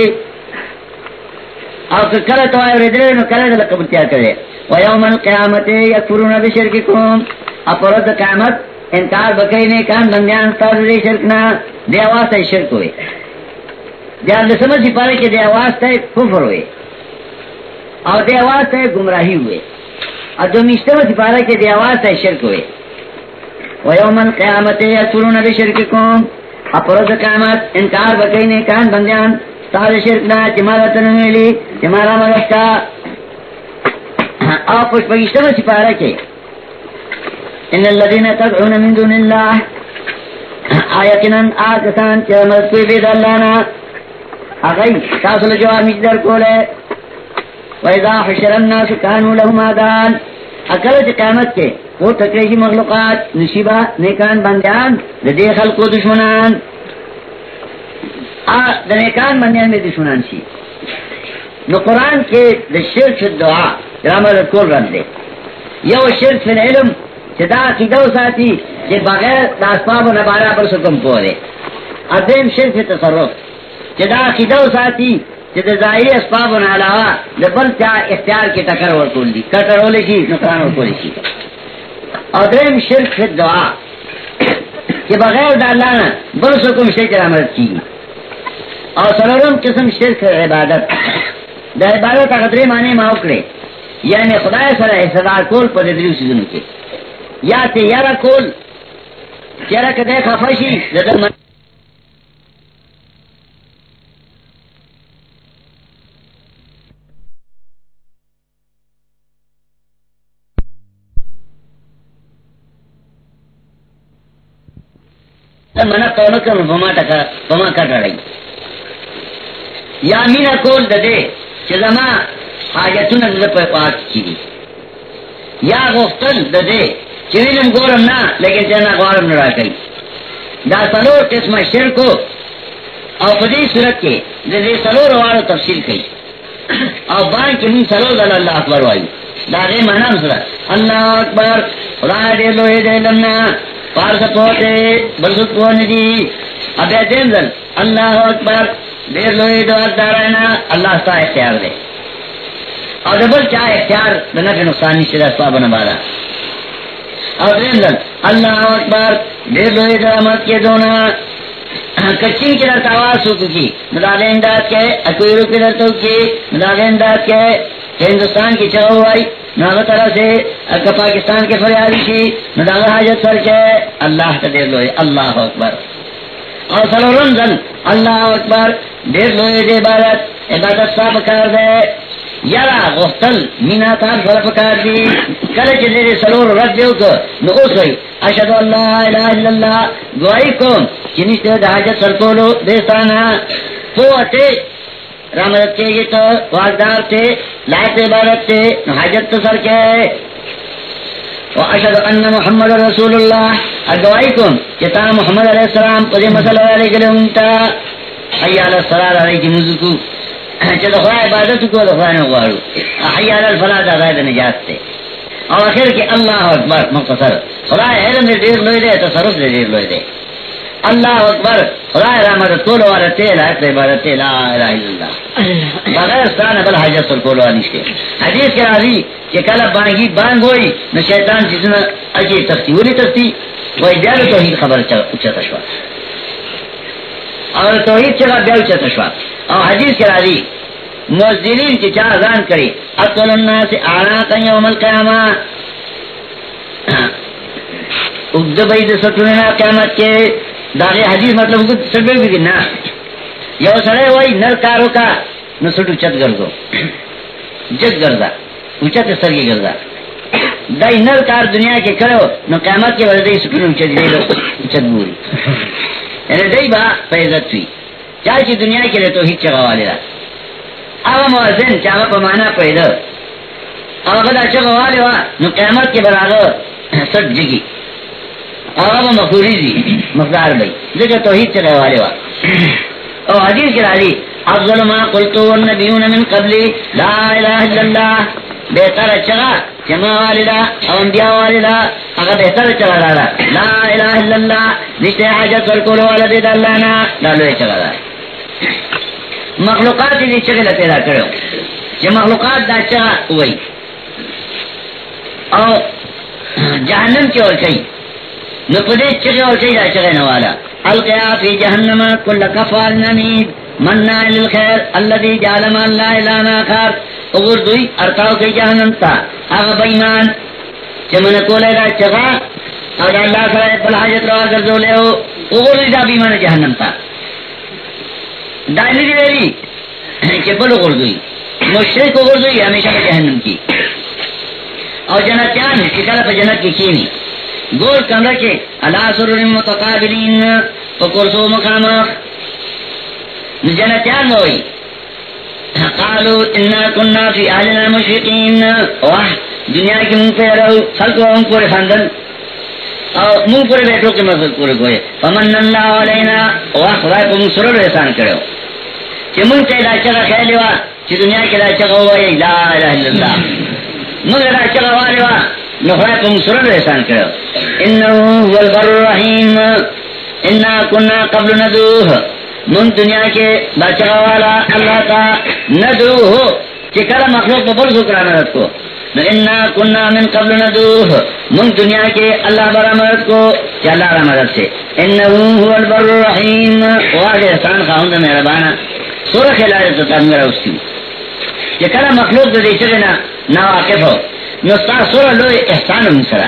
اور کله تو آئے ردرے نو کله دل قبول کیا کرے. ویوم القیامت یکفرون بشرککم. اپرد قیامت انکار بکینے کان بندیان تاز دے شرکنا دے آواز تا شرک ہوئے جان سمجھ پارے کہ دے آواز تا کفر ہوئے اور دے آواز تا گمراہی ہوئے اور جو مشتمت پارے کہ دے آواز تا شرک ہوئے ویوم القیامت یکفرون بشرککم. اپرد قیامت انکار بکینے کان بندیان تاز شرکنا جمالا تنمیلی جمالا مدشتا اور پشت پگشتمت سپارے کہ ان الذين تدعون من دون الله. آیتنا آکسان چه مدد کوئی بید اللہ اغی تاصل جواب مجدر کولے وَإِذَا حُشِرَ النَّاسُ كَانُوا لَهُمْ آدَانِ اکل چه قیمت کے وہ تکریشی مخلوقات نشیبہ نیکان بندیان دے خلق و دشمنان. دا نیکان بندیان میں دشمنان شی نو قرآن کے دا شرک دعا رامد کول رد دے یو شرک فی العلم چې دا عقیده وساتي چې بغیر د اسباب نه بارا پر حکم کوله اذن شرک تصرف. چې دا عقیده وساتي چې د ظاهري اسباب نه علاوه د چا اختیار کې ټکر ورکول دي کټرول شي نقصان ورکول شي او دریم شرک دعا چې بغیر د بل څه کوم شي چې عمل کیږي قسم شرک عبادت. د عبادت هغه درې معنی ما وکړي یعنی خدای سره احسان کول په دې دریو سيزونو کې یا تے یارا کول چیرا کدے خفشی زدر من. منا کونو کم بما ٹکا بما کٹ رہی یا مینا کول ددے چزما حاجتون دد پر پاک کی یا غفتل ددے چوینم گورم نا، لیکن چنا غورم نرا کئی. دا سلور قسم شرکو، او پدی صورت کے ددے سلور وارو تفصیل کئی. او بان کی من سلور دل اللہ اکبر وائی دا غی معنام سرا اللہ اکبر، خدا دے لوہے دے لمنا، پار سپوتے بلسط پونے دی اب دین دل اللہ اکبر دیر لوہے دو دارانا اللہ ستا اختیار دے. اور دبل چاہ اختیار بنفع نقصانی سے دستا بنا بالا. اور دین اللہ اکبر کے دونا۔ کی درت آواز سوکو کی مداد کے کی۔ کے، ہندوستان کی چاہو آئی ناغ طرح سے پاکستان کے فریادی شی۔ نداغ حاجت سر کے، اللہ کا دیر لوئے۔ اللہ اکبر۔ اور سلورم زن، اللہ اکبر، دیر لوئے دے عبادت۔ عبادت صاحب کر دے۔ یرا غفتل مینا تان فرق دی. کله چې دې سلور رد دیو کو نو اوس وي اشهد الله الا الا الله گواہی کوم چې نشته د حاجت سر کولو دستانه فوته رحمت کے یہ تو واقدار تھے لائق عبادت تھے حاجت تو سر کے. واشهد ان محمد رسول الله ادعائكم كتا محمد عليه السلام قد مسل عليك لهم حي على الصلاه عليك مزكو چلو خدا عبادت کو خدا نہ غواړو. حي على الفلاح دا غیر نجات ته او اخر کې الله اکبر مختصر. خدا علم دې ډیر لوی دی تصرف دې ډیر لوی دی. اللہ اکبر خدا رحمت کول والا تے لا عبادت لا الہ الا اللہ بغیر ستان بل حاجت کول والا نشتے حدیث کے راضی کہ کلا بانگی بانگ ہوئی نہ شیطان جسنا اجی تختی ولی تختی وہی بیال توحید خبر اچھا تشوا اور توحید چلا بیال اچھا تشوا اور حدیث کے راضی. موزدین کی چاہ ازان کری. اقل الناس اعناقا یوم القیامہ. اگد بید سٹونا قیامت کے داغے حدیث مطلب کو سبب بھی نا یو سڑے وہی نر کارو کا نو سٹو چت گردو جگ گردا اچت سرگی گردا دائی نر کار دنیا کے کرو نو قیامت کے وجہ سٹو اچت دے لو اچت بوری یعنی دائی با فیضت ہوئی چاہے چی دنیا کے لیے تو ہی چگا والے را. آغا موازن چاہا پیدا. آغا چگا والے وا نو قیامت کے براغا سٹ جگی. آغا مخوری دی، مقدار بھئی ذکر توحید چلے والے وا او حدیث کے راضی، افضل ما قلتو والنبیون من قبلی، لا الہ الا اللہ. بہتر چگا جمع والدہ او انبیاء والدہ اگر بہتر چگا دادا لا الہ الا اللہ. نشتے حاجت والکولو والدید اللہ نا لالوے چگا دادا مخلوقات دی چگل پیدا کرو چه مخلوقات دا چگا ہوئی او جہنم کی اور کئی نو پدے چگے اور کئی دا چگے نوالا القیا فی جہنم کل کفال نمید منع للخیر اللذی جعل ما اللہ الانا آخر اگر دوی، ارتاو کئی جہنم تا اغا بیمان چمن کولے دا چگا اور اللہ سرائے پل حاجت روا کردو لے ہو اگر دوی دا بیمان جہنم تا دائنی دی ویلی ہمیشہ جہنم کی۔ اور جنتیان جنت کی کینی گول کمرہ کے اللہ سرور متقابلین فکرسو مقام۔ جنتیان ہوئی۔ انا واہ، دنیا کی پہ رہو، خلق و اور منگ پورے بیٹھو کے مقصد پورے کوئے فمن اللہ علینا واہ خدای کو منگ سرور احسان کرو کہ منگ تے دا چگا خیلی وا چی دنیا کے دا چگا ہوا لا الہ الا اللہ منگ دا چگا والی وا نخرا کو منگ سرور احسان کرو انہو هو البر الرحیم. انا کننا قبل ندوہ من دنیا کے بچا والا اللہ کا ندوہ چکر مخلوق ببر ذکر مدد کو انا کننا من قبل ندوہ من دنیا کے اللہ برا مدد کو، کہ اللہ را مدد سے. انہو هو البر الرحیم. واضح احسان خواہند مہربانا. سورہ خلال تو تم میرا اس کی. چکر مخلوق دے چکنا نا واقف ہو. نستا سورہ لو احسان من سرا.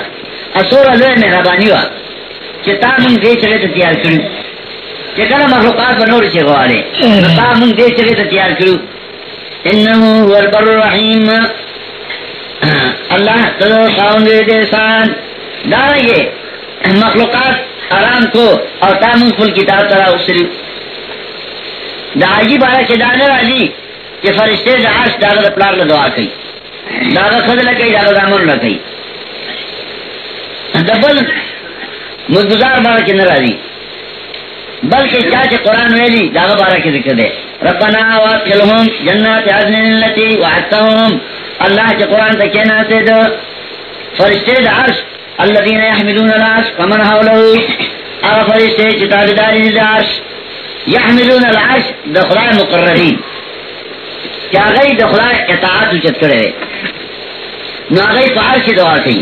اصور علوی مہربانی وا چتا من دے چلے تو تیار کرو. چکر مخلوقات بنور چے غوارے تا من دے چلے تو تیار کرو. انہو هو البر الرحیم. اللہ تدو خاون دے دے سان مخلوقات آرام کو اور تامن فل کتاب ترا اسری دا عجیب آیا چے دانے راجی کہ فرشتے دا عرش داغا دا پلاغ دعا کئی۔ داغا خدل کئی داغا دامن لکئی دبل مزگزار بارا کی نرازی جی۔ بلکہ چاچے قرآن ویلی داغا بارا کی ذکر دے۔ ربنا وادخلهم جنات عدن التي وعدتهم اللہ کے قرآن تک کہنا سے دو فرشتے دا عرش الذين يحملون العرش ومن حوله اغا فرشتے چتاب داری دا عرش يحملون العرش دخلاء مقررین۔ کیا غی دخلاء اطاعت اچت کرے نو غی پا عرش دعا کی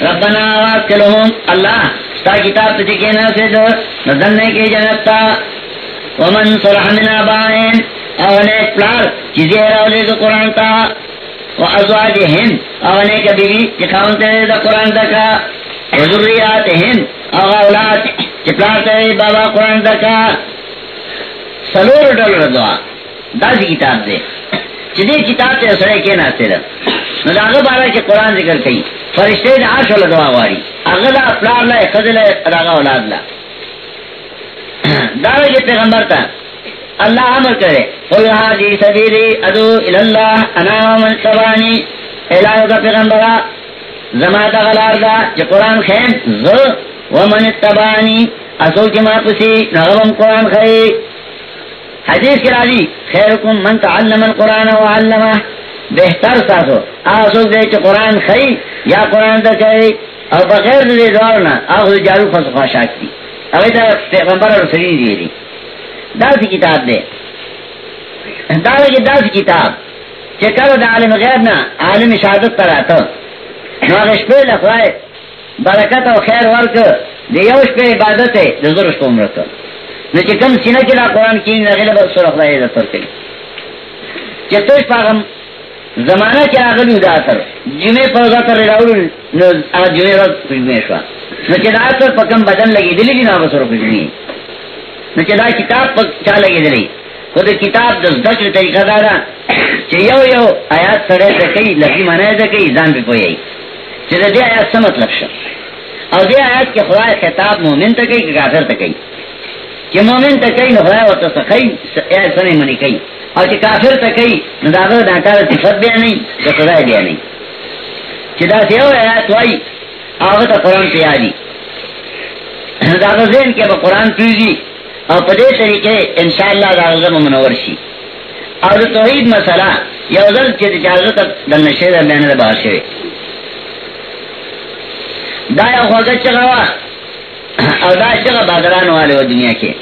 ربنا وادخلهم اللہ، ستا کتاب تجھے کہنا سے دو نزلنے کی جنتا ومن صلح من آبائن اونے پلار چیزیں راولے دو قرآن تا۔ و ازواجہن اونے کا بیوی چکھاؤن تے دا قرآن تا کا و ذریاتہن او اولاد چپلار تے بابا قرآن تا کا سلور ڈل دعا. دا کتاب دے چدی کتاب تے سڑے کہنا سے دا نو داغه بارا چې قران ذکر کړي فرشته د عرش له دعا واري هغه پلار له خدله راغه اولاد لا داوی چې پیغمبر ته الله امر کړي قل هذه سبيلي ادعو الى الله انا ومن تبعني الهو دا پیغمبر زما غلار دا چې قران خیم ز ومن تبعني اصل کې ما پسي نغم قران خي حدیث کی راضی، خیرکم من تعلم القرآن وعلمه۔ بہتر ساسو آسو دے چھ قرآن خی یا قرآن دا کئی او بغیر دے دوارنا آخو جارو فسو خاشاک دی۔ اوی تا پیغمبر اور سرین دی دی۔ دا سی کتاب دے. دا لگی دا کتاب. چھ کرو دا عالم غیر نا، عالم شہادت پر آتا. نو اغش لخوائے برکت او خیر ورک، دی یوش پہ عبادت ہے دی ذرش کو عمرکا نو چھ کم سینہ چلا قرآن کی نغیل بر سر اخلائی عزت ورکی چھ توش پاغم زمانہ کیا آگلی دا اثر جمعے پر دا تر راول نو جمعے روز کجمعے شوا. نو چی دا اثر پا کم بدن لگی، دلی دی نا بسر کجمعے نو چی دا کتاب پا چا لگی دلی خود کتاب دا زدکر طریقہ دارا چی یو یو آیات سڑے دا کئی لفظی معنی دا کئی زان پی پوئی چی دا دی آیات سا مطلب شا او دی آیات کے خدا خطاب مومن تا کئی کہ کافر تا کئی چی مومن تا کئی نو خدا ورطا سخی ایت سنے منی کئی اور چې کافر ته کوي نو دا غو دا کار صفت بیا نه چې خدای بیا نه چې دا یو آیات وای هغه ته قرآن ته یادي. دا غو زین کې به قرآن پیږي او په دې طریقې ان شاء الله دا غو منور شي. او د توحید مسله یو ځل چې اجازه ته د نشه د بیان د بار دا یو هغه چغوا او دا چې بادران والے و دنیا کې.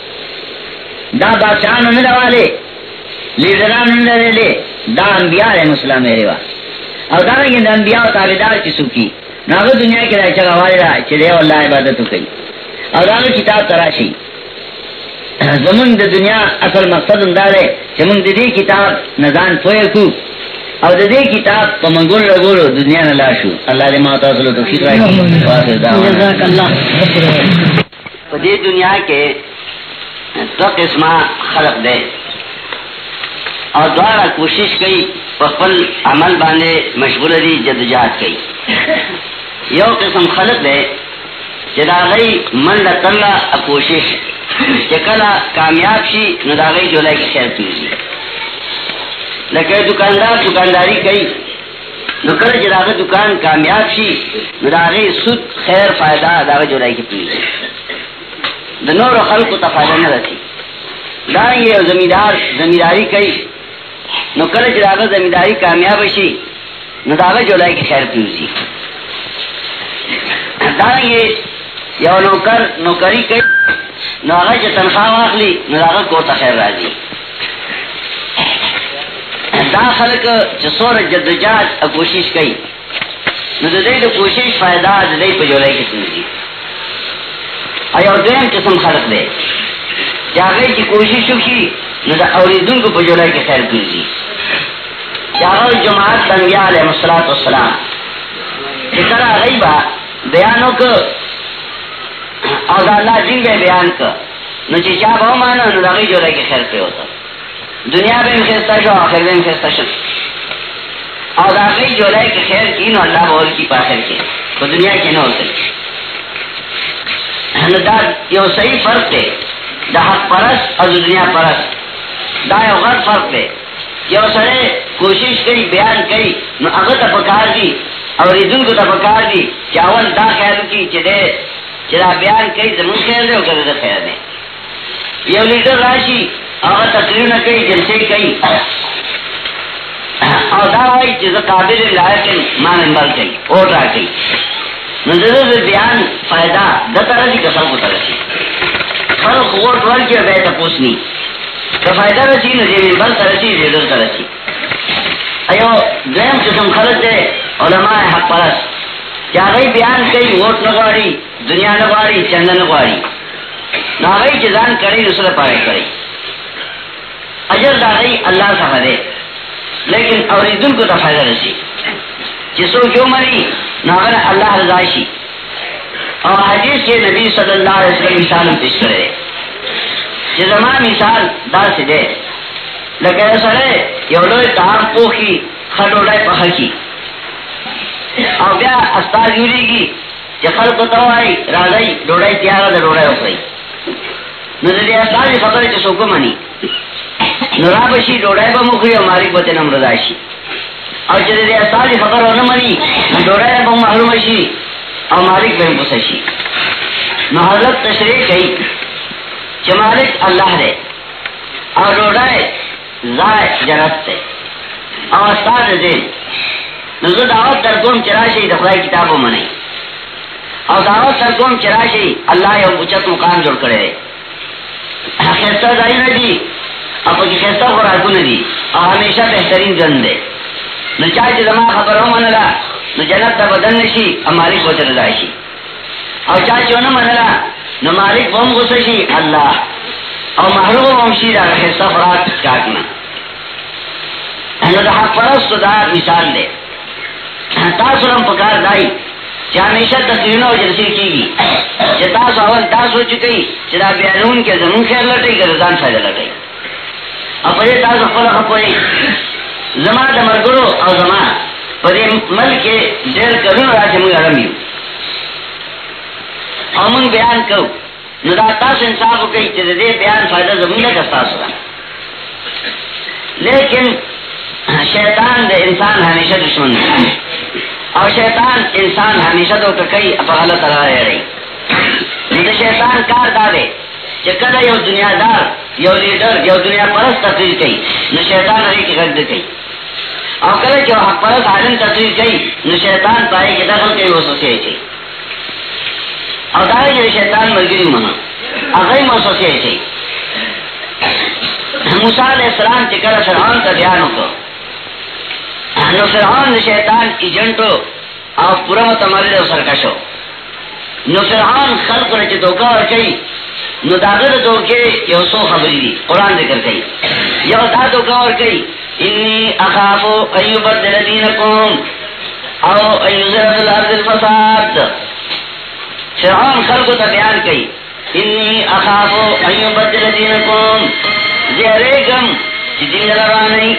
دا بادشاہانو نه والے. لیڈران اندر لے دا انبیاء علیہ السلام میرے وا او دا رنگی دا انبیاء و تابدار چی سوکی ناغو دنیا کی دا چگا والی دا چی دے واللہ عبادتو کئی او دا کتاب تراشی زمون د دنیا اصل مقصد اندار ہے چی من دی کتاب نزان پوئے کو او د دې کتاب په منګول لګولو دنیا نه لاشو الله دې ما تاسو له توفیق راکړي. واسه دا جزاک الله. په دې دنیا کې دو قسمه خلق ده اور دوارا کوشش کئی پخپل عمل باندے مشغول دی جدوجہد کئی یو قسم خلق دے جداغی من لطلع کوشش چکلا کامیاب شی ندا غی جو لائک خیر پیوزی لکہ دکاندار دکانداری کئی نکل جداغی دکان کامیاب شی ندا غی سود، خیر، فائدہ دا غی جو لائک پیوزی دا نور خلق تا فائدہ نہ رسی دا یہ زمیدار زمیداری کئی نو کله چې داغه زمینداری کامیاب شي، نو داغه جولای کې خیر پیوزي دا یې یو نوکر، نوکری کوي نو هغه چې تنخواه واخلي نو هغه کوته خیر راځي دا خلک چې سور جدوجہد او کوشش کوي نو د دې د کوشش فائدہ د دې په جوړای کې کیږي ایو دیم قسم خلق دی چې هغه چې کوشش وکړي نو د اوریدونکو په جوړای کې خیر کیږي چې هغه جماعت انبیاء علیهم الصلاۃ والسلام. چې کله غیبا بیانوں کو اور دا اللہ دین بے بیان کا نو چی چا باو مانا، نو دا غی جو رہے خیر پہ ہوتا. دنیا بے مخیستا شو، آخر بے مخیستا شو. اور دا غی جو رہے کہ خیر کی، نو اللہ بول کی پاخر کے تو دنیا کی نو ہوتے نو دا یو صحیح فرق ہے دا حق پرس اور دنیا پرس دا یو غلط فرق ہے یو سرے کوشش کری، بیان کری، نو اگر تا پکار دی اور ریدن کو تا پکار دی چاول دا خیال کی چدے جی چرا بیان کئی زمون خیر دے وکر دا خیر دے یو لیڈر راشی اگر تقریر نہ کئی جلسے کئی اور دا وائی چیز قابل لائق مان انبال کئی اوٹ را کئی نظر دے بیان فائدہ دا طرح دی کو طرح سی فرق ووٹ ور کی بیتا پوسنی که فائدہ رسی نو دی منبر ترسی لیڈر ترسی۔ ایو، دویم قسم خلق دے علماء حق پرس چا غی بیان کئی، ووٹ نگواری دنیا نگواری چند نگواری نا غی چیزان کری نسل پارے کری. اجر دا غی اللہ صفحہ دے لیکن اوریدن کو تا فائدہ رسی۔ جسو کیوں مری ناغر اللہ رضائشی اور حدیث کے نبی صلی اللہ علیہ وسلم مثال پیش کرے۔ کہ زمان مثال دا سے دے لگے سرے یو لوی تاہم پوخی خلوڑے پخکی او بیا استاد یوری کی چې خلکو ته وایي راځي ډوډۍ تیار ده، ډوډۍ وخورئ. نو د دې استاد خبره چې څوک مني نو را بشي ډوډۍ به مخري او مالک به تنم رضا شي. او چې دې استاد خبره ونه مني، نو ډوډۍ به محروم شي او مالک به غصه شي. نو حضرت تشریح کوي چې مالک الله دی او ډوډۍ ځای جنت دی. او استاد دې نو دعوت در کوم چې راشي، د او دعوت در کوم چې راشي، الله یو اوچت مقام جوړ کړی دی. خسته ځای نه دي او پکې خسته خوراکونه دي، او همیشه بهترین ژوند دی. نو چا چې زما خبره ومنله، نو جنت ته بدن نشي او مالک به تر او چا چې ونه منله، نو مالک به هم غصه شي او محروم هم دا خسته خوراک کاټنه نو د حق پرستو دا مثال دی. تاسو هم پکار دای چې همیشه تقریرونه او جلسې کیږي. چې تاسو اول تاسو چکی چې دا بیانون کې زمون خیر لټي ګرځان فائدہ لټي او په دې تاسو خپل خپل زما د مرګرو او زما په دې ملک ډېر کړو راځي موږ اړم یو. او بیان کوو. نو دا تاسو انصاف کوي چې دې بیان فائدہ زموږ له تاسو ده لیکن شیطان د انسان ہمیشہ دشمن دی اور شیطان انسان ہمیشہ تو کئی غلط راہ رہی د شیطان کار دا دی چې کله یو دنیا دار، یو لیډر یو دنیا پرست تقریر کوي نو شیطان هغه کې غږ کوي او کله چې حق پرست عالم تقریر کوي نو شیطان پای کې دخل کئی کوي وسوسه کوي او دا یې شیطان مرګري مونږ هغه وسوسه کوي موسی علیہ السلام چې کله فرعون ته بیان وکړ نو فرعون شیطان ایجنٹو او پورا متمرد او سرکشو. نو فرعون خلق نے چی دوکا اور کئی، نو داغر دوکے یو سو خبری دی، قرآن ذکر کئی. یو دا دوکا اور کئی، انی اخافو ایو بدل او ایوزر الارض الفساد. فرعون خلق تا بیان کئی، انی اخافو ایو بدل دینکم. زیریکم چی دین لروانی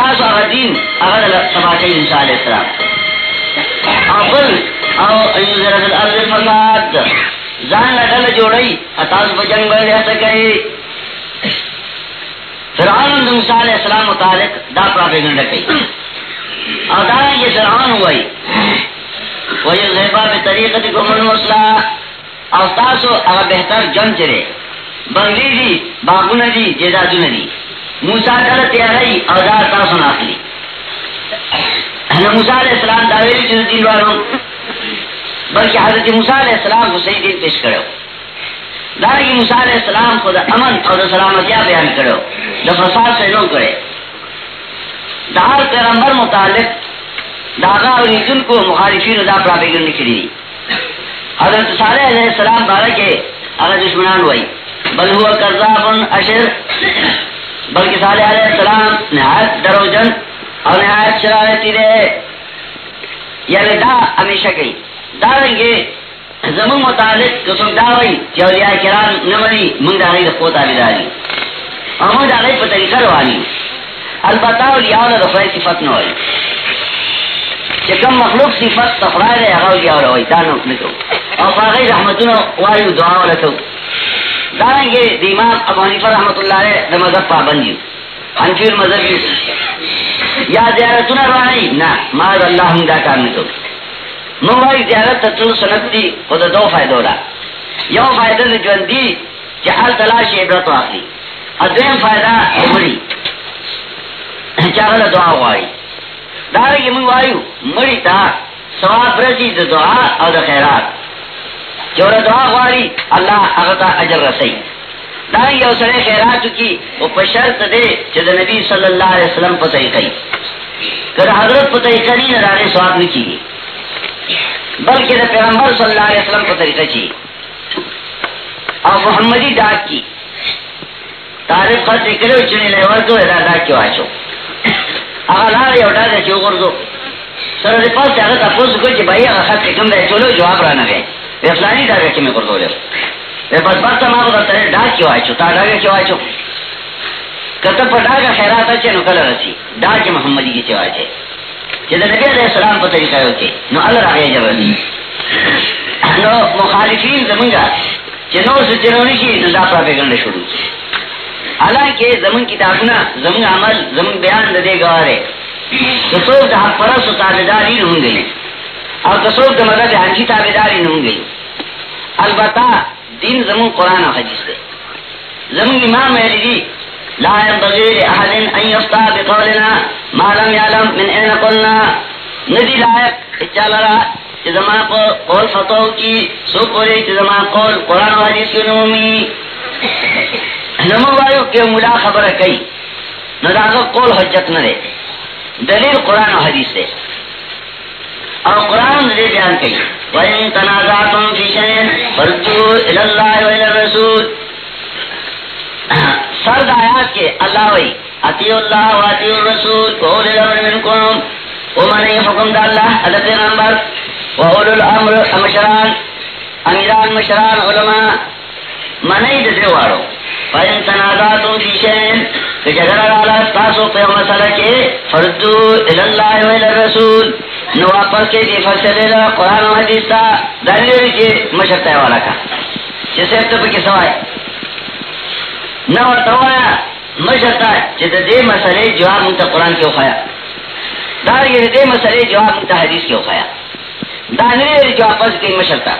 تاسو هغه دین هغه د تباکی موسی علیہ السلام. اول او ایذر الارض الفساد ځان له ډله جوړی تاسو په جنگ باندې هڅه کوي فرعون د موسی علیہ السلام متعلق دا پروپاګاندا کوي او دا یې فرعون وای وای زیبا په طریقه د کومل مسلا او تاسو هغه بهتر جنگ چره بنگلی دي باغونه دي جیدادونه دي موسیٰ کل تیاری او دا تاسو ناخلی موسیٰ علیہ السلام داویلی چیز دین وارم بلکہ حضرت موسیٰ علیہ السلام کو صحیح دین پیش کرو۔ دارنگی موسیٰ علیہ السلام کو دا امن اور دا سلامتیا بیان کرو۔ دا فساد سے نو کرے۔ دا ہر پیغمبر متعلق داغا اور نیتن کو مخالفین دا پراپیگن نکلی دی حضرت صالح علیہ السلام بارے کے اگر دشمنان ہوئی۔ بل ہوا کرزابن اشر۔ بلکہ صالح علیہ السلام نہایت دروجن اور نہایت شرارتی دے یعنی دا ہمیشہ گئی۔ دارنگے زمان متعلق قسم داوئی چی اولیاء کرام نمانی منگ دا غیر قوت خود آبیداری اور منگ دا غیر پا طریقہ روانی البتہ اولیاء دا دخلائی صفت نوائی چی کم مخلوق صفت تخلائی دے اغاو اولیاء روئی دانو نکو۔ اور فاغی رحمتونو وایو دعا ولتو دارنگے دیمام ابو حنیفہ رحمت اللہ علیہ مذہب پابندیو انفیر مذہبی یا زیارتونا روانی نا ماذا اللہ ہم دا کار نکو موائی زیارت تطول سنت دی خود دو فائدو دا یو فائدہ دی جون دی چی تلاش عبرت واقعی ادویم فائدہ مری چاگل دعا ہوئی دارنگی من وایو مری تا سواب رسی دعا او دا خیرات. چور دعا ہوئی اللہ اغتا اجر رسی دارنگی او سرے خیراتو کی او پشرط دے چی نبی صلی اللہ علیہ وسلم پتہ کئی کہ حضرت پتہ کئی ندارے سواب نکی بلکہ دا پیغمبر صلی اللہ علیہ وسلم کو طریقہ چی اور محمدی ڈاک کی تاریخ خط اکلو چنی لے ورکو ادا ڈاک کیوں آچو اگر لار یو ڈاک چیو گردو سر دے پاس سے اگر تپوز کو چی بھائی اگر خط کم دے چولو جواب رانا گئے افلانی ڈاک کی میں گردو لے بے بس بس تمام کو ترے ڈاک کیوں آچو تا ڈاک کیوں آچو کتب پر ڈاک خیرات اچھے نو کل رسی ڈاک محمدی کی چیو آچے جدا نبی علیہ السلام کو طریقہ ہوتے نو اللہ راگے جبردی نو مخالفین زمنگا چنو ستنونی شی نو دا پراپیگنڈ شروع حالانکہ زمن کی کتابنا زمن عمل زمن بیان دے گوارے کسوک دا حق پرس و تابداری نہوں گئی اور کسوک دا مدد حنفی تابداری نہوں گئی البتہ دین زمن قرآن و حدیث دے زمن امام علی دی لا ينبغي لأحد أن يفتى بقولنا ما لم يعلم من أين قلنا ندی لائق اچالرا چزما قول فتو کی سو پوری چزما قول قرآن و حدیث کی نومی نمو وایو کہ ملا خبر کئی نداغا قول حجت نہ دے دلیل قرآن و حدیث دے اور قرآن دے بیان کئی وَإِن تَنَازَعْتُمْ فِي شَيْءٍ فَرُدُّوهُ إِلَى اللَّهِ وَإِلَى الرَّسُولِ۔ سرد آیات کے اللہ وی اتی اللہ و اتی الرسول قول الامر منکم ومنی حکم دا اللہ عدد پیغمبر و اولو الامر مشران امیران مشران علماء منی دے وارو فین تنازاتم فی شین کہ جگر اللہ تاسو پہ مسئلہ کے فردو الاللہ و الرسول۔ نو واپس کے دی فصلے دا قرآن و حدیث تا دلیل کے مشرطہ والا کا۔ جسے تو پہ کسوائے نہ ورتوایا مشرتا چې د دې مسلې جواب مونږ قرآن کې وخایا دا یې د دې جواب مونږ حدیث کې وخایا دا نه لري جواب پس کې مشرتا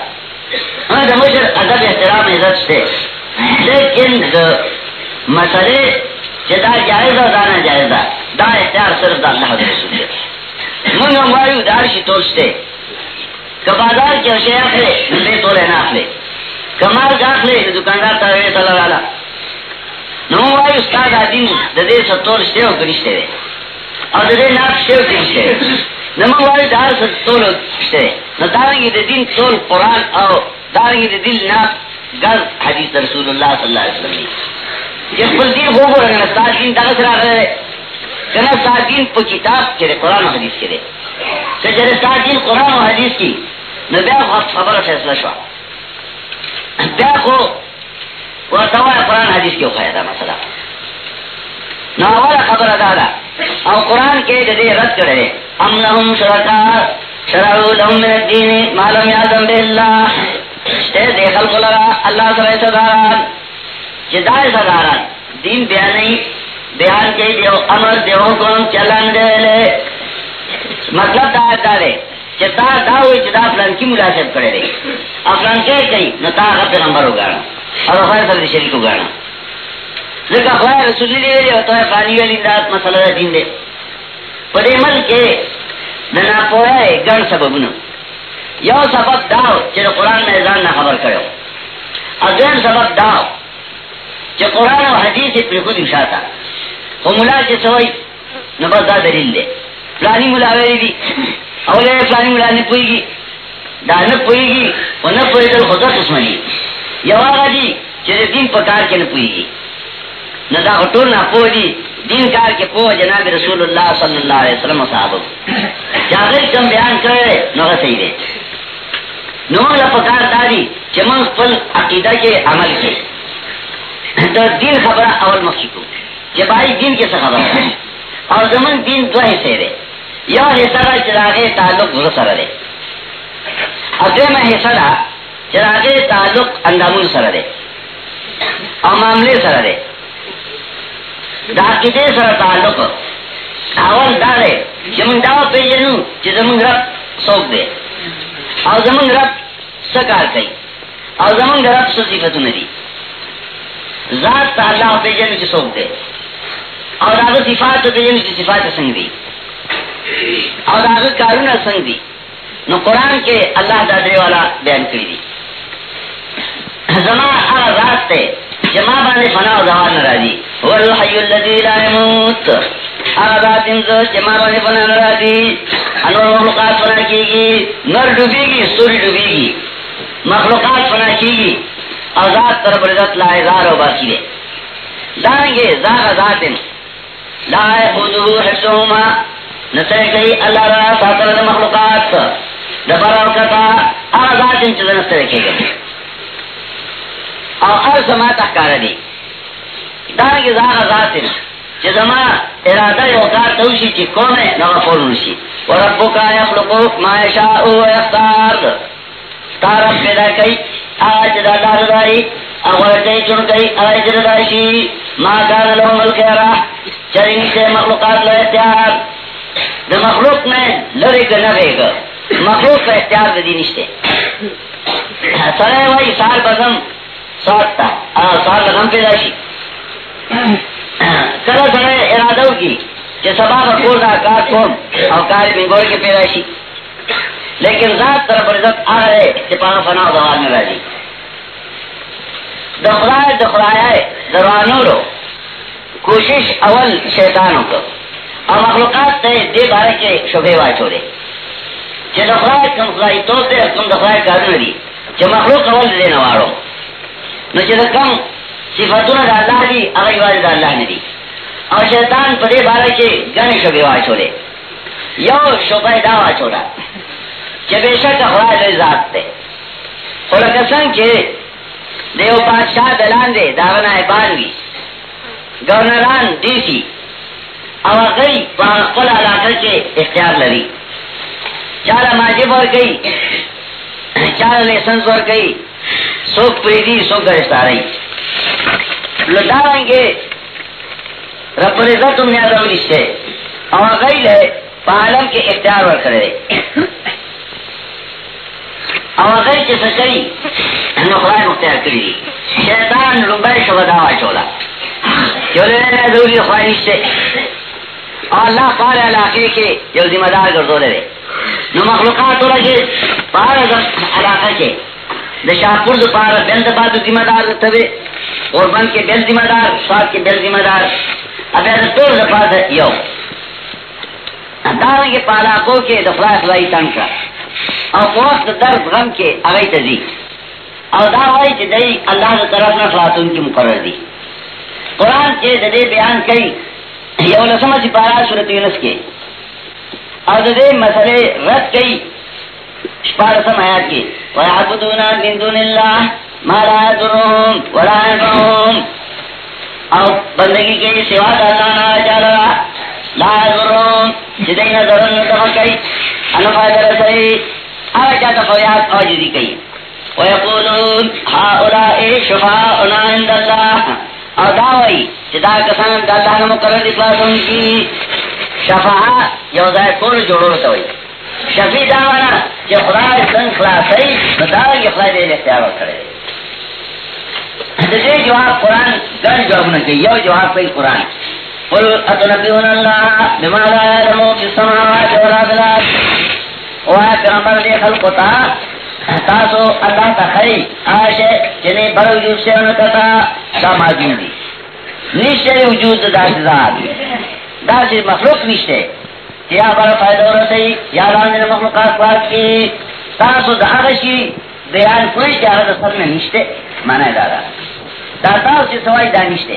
ها مشر ادب احترام عزت سے لیکن د مسلې چې دا جایز او دا نه جایز ده دا اختیار صرف د الله رسول دی مونږ هم وایو دا شي توسته کبادار کې شي اخلي نه ټول نه اخلي کمال ځاخلي دکاندار ته وی تعالی نو وای استاد دین د دې ستول شته او کنيشته وي او د دې ناف شته او کنيشته نو مو وای دا نو دا یې دین ټول قران او دا یې د دین ناف حدیث رسول الله صلی الله علیه وسلم چې خپل دین وګورئ نو استاد دین دا سره راغلی کنا استاد دین په کتاب کې قران او حدیث کې دی که چې استاد دین قران او حدیث کې نو بیا خبره فیصله شو بیا خو ورتوا قرآن حدیث کیوں خیا تھا مسئلہ۔ نو اولا خبر ادا دا، او قرآن کے دے رد کرے ام لهم شرکا، شرعو لهم من الدین، ما لم یعظم بے اللہ۔ شتے دے خلق لگا اللہ سرے صداران جدائے صداران دین بیانی بیان کے دیو امر دیو حکم چلن دے لے۔ مطلب دا دا دے چتا دا ہوئی چدا فلان کی ملاسب کرے دے۔ افلان کے کئی نتا غب پیغمبر ہو گانا، اور خیر سره شریک وګاڼه ځکه خدای رسول دی ویلي او ته فانی ویلي دا مسله دین دی په مل کې نه نه پوهه ګڼ سببونه یو سبب دا چې قرآن نه ځان نه خبر کړو اذن سبب دا چې قرآن او حدیث په خود انشاءتا خو مولا چې سوي نو بس دا دلیل دی. پلانی مولا ویلي دي. او له پلانی مولا نه پويږي دا نه پويږي او نه پويدل خدا قسمه یو هغه دي چې دین په کار کې نه پويږي نه دا ټول نه پوي دین کار کې پوه جناب رسول الله صلی الله علیه وسلم صاحب. چاغل کم بیان کړي نو صحیح دی. نمون لپکار داری چه من خپل عقیده کے عمل کے تو دین خبر اول مخی کو بھائی دین کے سے خبر ہے۔ اور زمن دین دو حصے دے۔ یا حصہ دا چراغے تعلق غرو سر دے۔ اور دو میں حصہ دا چراغے تعلق اندامون سر دے۔ اور معاملے سر دے۔ دا عقیده سر تعلق اول دا دے۔ چه من داو پیجنو چه زمن رب سوک دے۔ او زمون رب سکار کئی۔ او زمون رب سو صفتو ندی۔ ذات تا پہ جنو چی سوک دے۔ او داغ صفات پہ جنو چی صفات سنگ دی. او داغ کارون سنگ دی. نو قرآن کے اللہ دا دے والا بیان کری دی. زمان آغا ذات تے جمع بانے فنا و زوال نرازی. هو الحی اللذی لا يموت آغا ذات انزو جمع بانے فنا نرازی. انور مخلوقات فنا کی گی نر ڈوبی گی سوری ڈوبی گی مخلوقات فنا کی گی اور ذات طرف رضت لا ازار و باقی دے. دارنگے زاغ ذاتن لا خودو حفظهما. نسے کئی اللہ را ساتر دا مخلوقات دبر اور کتا آغا ذاتن چیز نستے رکھے گئے اور ار سما تحکار دی۔ دارنگے زاغ ذاتن چیز ما ارادہ یوکار توشی چی کونے نغفور نشی وربک یخلقو ما یشاء و یختار۔ تارب پیدا کئی، آج دا اللہ داری کئی چن کئی ما کان لهم الخیرہ. چرین سے مخلوقات لو اختیار دا مخلوق میں لڑے گا گا. مخلوق کا اختیار سرے سال بزم تا. سال بزم پیدا شی. سرے کی کہ سبا دا کار کون بنگور کے پیدا شی. لیکن ذات طرف عزت آ رہے کہ پانا فنا میں راجی دخلائے دخلائے دروانو رو کوشش اول شیطانوں کو اور مخلوقات تے دے بارے کے شبے وائے چھوڑے۔ کہ دخلائے کم خلائی تو دے کم دخلائے کارن دی۔ کہ مخلوق اول دے نوارو نو چې کم صفتونه د الله دي هغه یوازې د الله نه دي او شیطان په دې باره کې ګڼې شوبې واچولې یو شوبه دا واچوله چې بېشکه خدای لوی ذات دی خو لکه څنګه چې د یو بادشاه د لاندې د هغه نایبان وي گورنران ډي سي او هغوی په خپل علاقه کې اختیار لري چاله ماجب ورکوي چاله لیسنس ورکوي څوک پریدي څوک گرفتاري لدارنګه رب العزت هم نه راوړي او هغه له په عالم کې اختیار ورکړي او هغه چې څه کوي، نو خدای مختار کړی دي شیطان لومبای شو دا. واچولا چولې نه ضروري خدای نشته. الله پاره علاقه کې یو ذمہ دار ګرځولې نو مخلوقات ورګه پاره علاقه کې د شاپور د پاره بل د باد ذمہ دار ته قربان کې بل ذمہ دار سواد کې بل ذمہ دار. ابه د ټول د پاره یو دارنګه پالا کو کې د خدای خدای تنکا او وخت درد غم کې هغه ته او دا وایي چې دای الله تعالی طرف نه خلاصون کې مقرر دي قران کې د دې بیان کوي یو لسمه چې پارا سورۃ یونس کې او د دې مسئله رد کوي شپارسم آیات کې وَيَعْبُدُونَ مِن دُونِ اللَّهِ مَا لَا يَضُرُّهُمْ وَلَا يَنفَعُهُمْ. او بندگی کې سوا د الله نه چاله لا يضرهم چې دای نه ضرر نه فائدہ رسي هغه چاته فریاد او جدي کوي هؤلاء شفاعنا عند الله. او دا وایي چې دا کسان د مقرر دي خلاصون کی شفاعت یو کول جوړول ته وایي. شفیع دا وانا چې خدای څنګه خلاصي نو دا یې اختیار وکړي د دې جواب قرآن ګڼ جوابونه کوي، یو جواب کوي قرآن. قل اتنبئون الله بما لا يعلم في السماوات ولا في الارض پیغمبر دې خلق تا تاسو الله ته خی آشه چې نه وجود څه نه کتا دا ماجون دي نشته وجود د ذات. دا چې مخلوق نشته یا بل فائدہ ورسي یا لاندې مخلوقات واکي تاسو دا هغه بیان کوی چې هغه سره نه نشته معنی دا دا. تاسو چې سوای دا نشته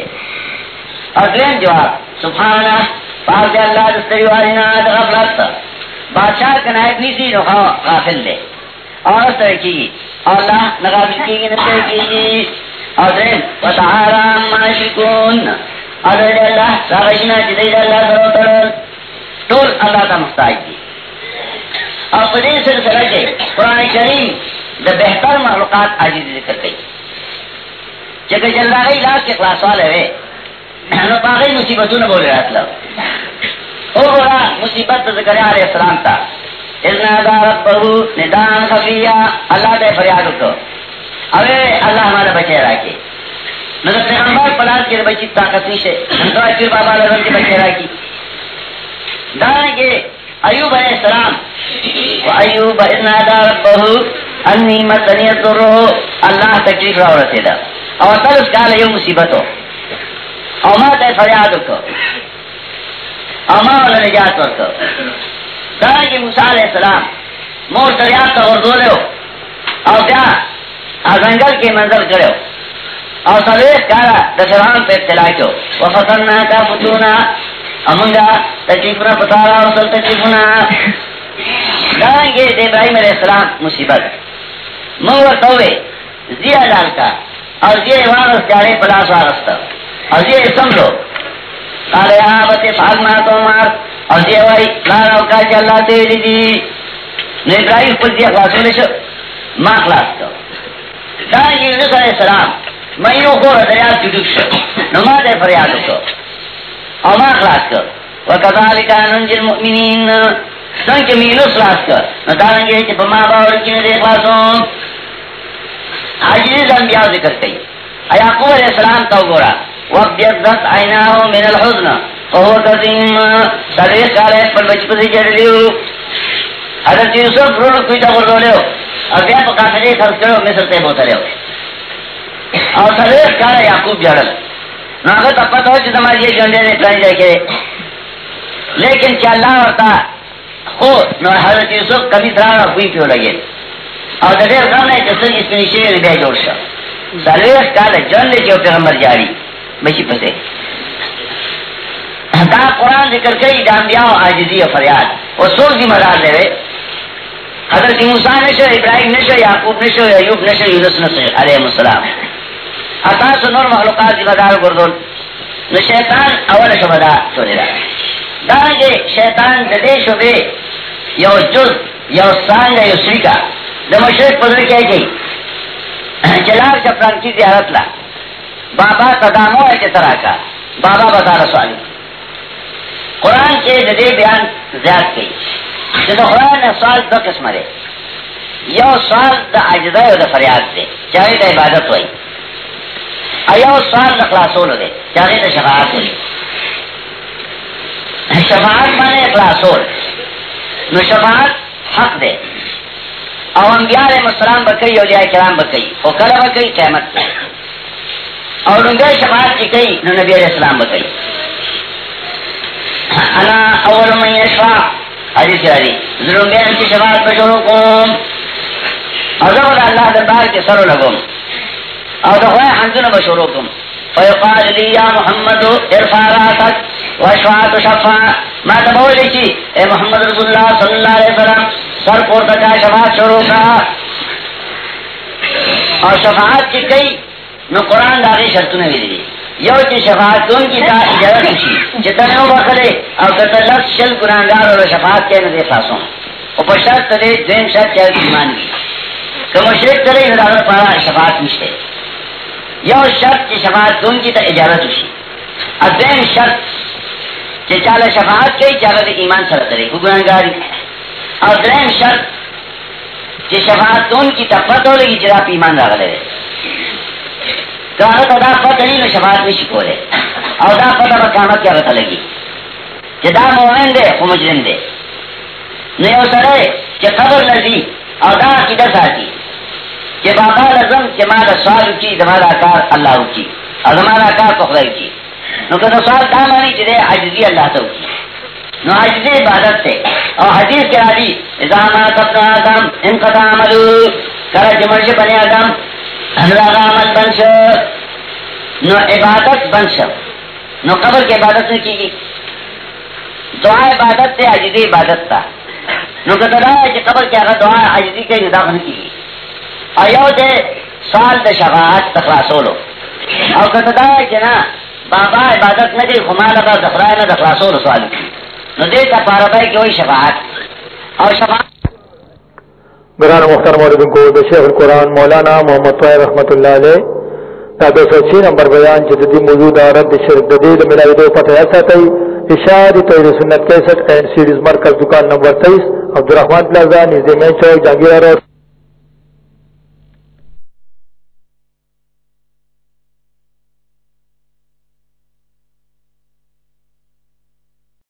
اور دویم جواب سبحانه پاک دے اللہ دستری والینا دا غفلت. بادشاہ کا نائب کنایت نیسی نو ہاں، غافل دے اور اس طرح کی۔ اور اللہ نغافل کی گی نسل کی۔ گی اور درم وتعالی ما یشرکون اور دے اللہ راغشنا جدید اللہ سرو ترل طول اللہ تا محتاج دی اور پدین سلسلہ کے قرآن کریم دا بہتر مخلوقات عزیز ذکر کئی۔ چکہ جل گئی لاکھ کے خلاص والے ہوئے۔ نو پاگئی مصیبتوں نے بولے رہا او بولا مصیبت ذکر علیہ السلام تا۔ اذن ادا ربہو ندان خفیہ اللہ دے فریاد کو اوے اللہ ہمارا بچے راکی نظر پیغمبر پلاس کے بچی طاقت نیشے تو اکیر بابا لگن کے بچے راکی دانے کے ایوب علیہ السلام۔ و ایوب اذن ادا ربہو انی مدنیت رو اللہ تکلیف راو رسے دا اور تل اس کال یو مصیبتو او ما تے فریاد کو او ما نجات ورکو دانا کی موسیٰ علیہ السلام مور دریاب تا غردو لے او بیا ازنگل کے منظر کرے او سویس کارا دا فرحان پہ ابتلا کیو وفتننا کا فتونا۔ امنگا تکلیفنا پتارا، وصل تکلیفنا۔ دانا کی دے ابراہیم علیہ السلام مصیبت۔ مور توے زیہ لال کا۔ اور زیہ وارس چارے پلاس وارستا اور یہ سمجھو۔ قال يا یا بت فعلنا تمار اور جی یہ وای لا رو کا کہ اللہ تے دی جی. نے ابراہیم پر دیا جی خلاص ہونے شو ما خلاص تو. دا یونس علیہ السلام مینو کو دریا کی شو. نماز فریاد کو. اور ما خلاص کو وکذالک انجل المؤمنین. سن کے مینو خلاص کر نہ دارنگے کہ بما باور کی نے خلاصوں عاجز انبیاء ذکر کئی. یعقوب علیہ السلام تو گورا. وابيضت عيناه من الحزن وهو كظيم سلوی کالے پر بچپن سے چڑھلیو حضرت یوسف رول کوئی تا گردو لیو اور بیا پا کافرے خرس کرو، مصر تے بوتا لیو اور سلوی کالے یعقوب جڑل ناغت اپا تو چی تمہاری یہ جنڈے نے پلان جائے کے۔ لیکن کیا اللہ ورطا خود نو حضرت یوسف کبھی سرارا کوئی پیو لگے۔ اور دیر غم ہے کہ سر اس میں نیشے نے بے جوڑ شا۔ سلوی کالے جن لے کے پیغمبر جاری۔ بچی پسے۔ دا قرآن ذکر کئی دا انبیاء و عاجزی و فریاد۔ و سور ذمہ دار دے وے۔ حضرت موسیٰ نشو، ابراہیم نشو، یعقوب نشو، ایوب نشو، یونس نشو، علیہ السلام۔ اتاس نور مخلوقات ذمہ دار گردون۔ نو شیطان اول شبدا چولے دا۔ دارنگے شیطان ددے شبے یو جز، یو سانگ، یو سریکا۔ دا مشرق پدر کیا گئی چلار چپران کی زیارت لا۔ بابا تدامو ہے کس طرح کا بابا بتا رسوالی قرآن کے ددے بیان زیاد کی جب قرآن نے سوال دو قسم دے یو سوال دا عجدہ و دا فریاد دے چاہے دا عبادت ہوئی ایو سوال دا خلاصول دے چاہے دا شفاعت ہوئی شفاعت مانے اخلاصول نو شفاعت حق دے او انبیاء علیہ السلام بکئی اولیاء کرام بکئی او کل بکئی قیمت دے اور ان گئے شفاعت کی کئی نو نبی علیہ السلام بکئی انا اول من یشفا۔ حدیث یادی ظلم بے ان کی شفاعت بشورو کم اور زبر اللہ دربار کے سرو لگم اور دخواہ حنزن بشورو کم فیقال لی یا محمد ارفا راسک وشفاعت شفا۔ ما تبولی چی اے محمد رسول اللہ صلی اللہ علیہ وسلم، سر پورتا کا شفاعت شروع کا اور شفاعت کی کئی نو قرآن داغی شرطونه ویلی یو چې شفاعت کون کی تا اجازت شي، چې تنه وبخله او کته لس شل ګناګار او شفاعت کې نه دي خلاصو او په شرط ته دین شرط چې ایمان وي. کوم شرک کړي نه دا پارا شفاعت نشته. یو شرط چې شفاعت کون کی ته اجازت شي اذن شرط چې چاله شفاعت کوي چې هغه ایمان سره کوي ګناګاری او دریم شرط چې شفاعت کون کی ته پته لګي چې ایمان راغلی کہا دا پتہ نہیں شفاعت شکولے اور دا پتہ کیا پتہ لگی۔ کہ دا مومن دے، خو مجرم دے۔ سرے کہ قبر لذی اور دا عقیدہ کہ بابا لزم کہ دا سوال کی کار اللہ کی اور کار خدای کی نو کہ سوال دا مانی دے عجزی اللہ تو کی نو عجزی عبادت تے اور حدیث کے اذا آدم، انقطع عملو، کرا جمرش جی بنی آدم اللہ عمل بن شو، نو عبادت بن شو. نو قبر کی عبادت نہیں کی گئی. دعا عبادت سے عجیز عبادت تھا نو کته دا چې قبر کې هغه دعا عاجزي کوي دا نه کیږي ایو دې سوال د شفاعت تخلاصولو او کہ کته دا چې نه بابا عبادت نه کوي خو مال به د خدای نه سوال کوي نو دې ته پاره پای کې وایي شفاعت. او شفاعت
گران مختار موردن کو د شیخ القرآن مولانا محمد طویر رحمت اللہ علیہ دا دو سو چھ نمبر بیان چی دی موجود رد شرک دید ملائی دو پتہ ایسا تی اشاد توحید سنت کیسٹ اینڈ سیریز مرکز دکان نمبر تیئیس عبدالرحمان پلازا، نزدی مین چوک، جہانگیرہ روڈ۔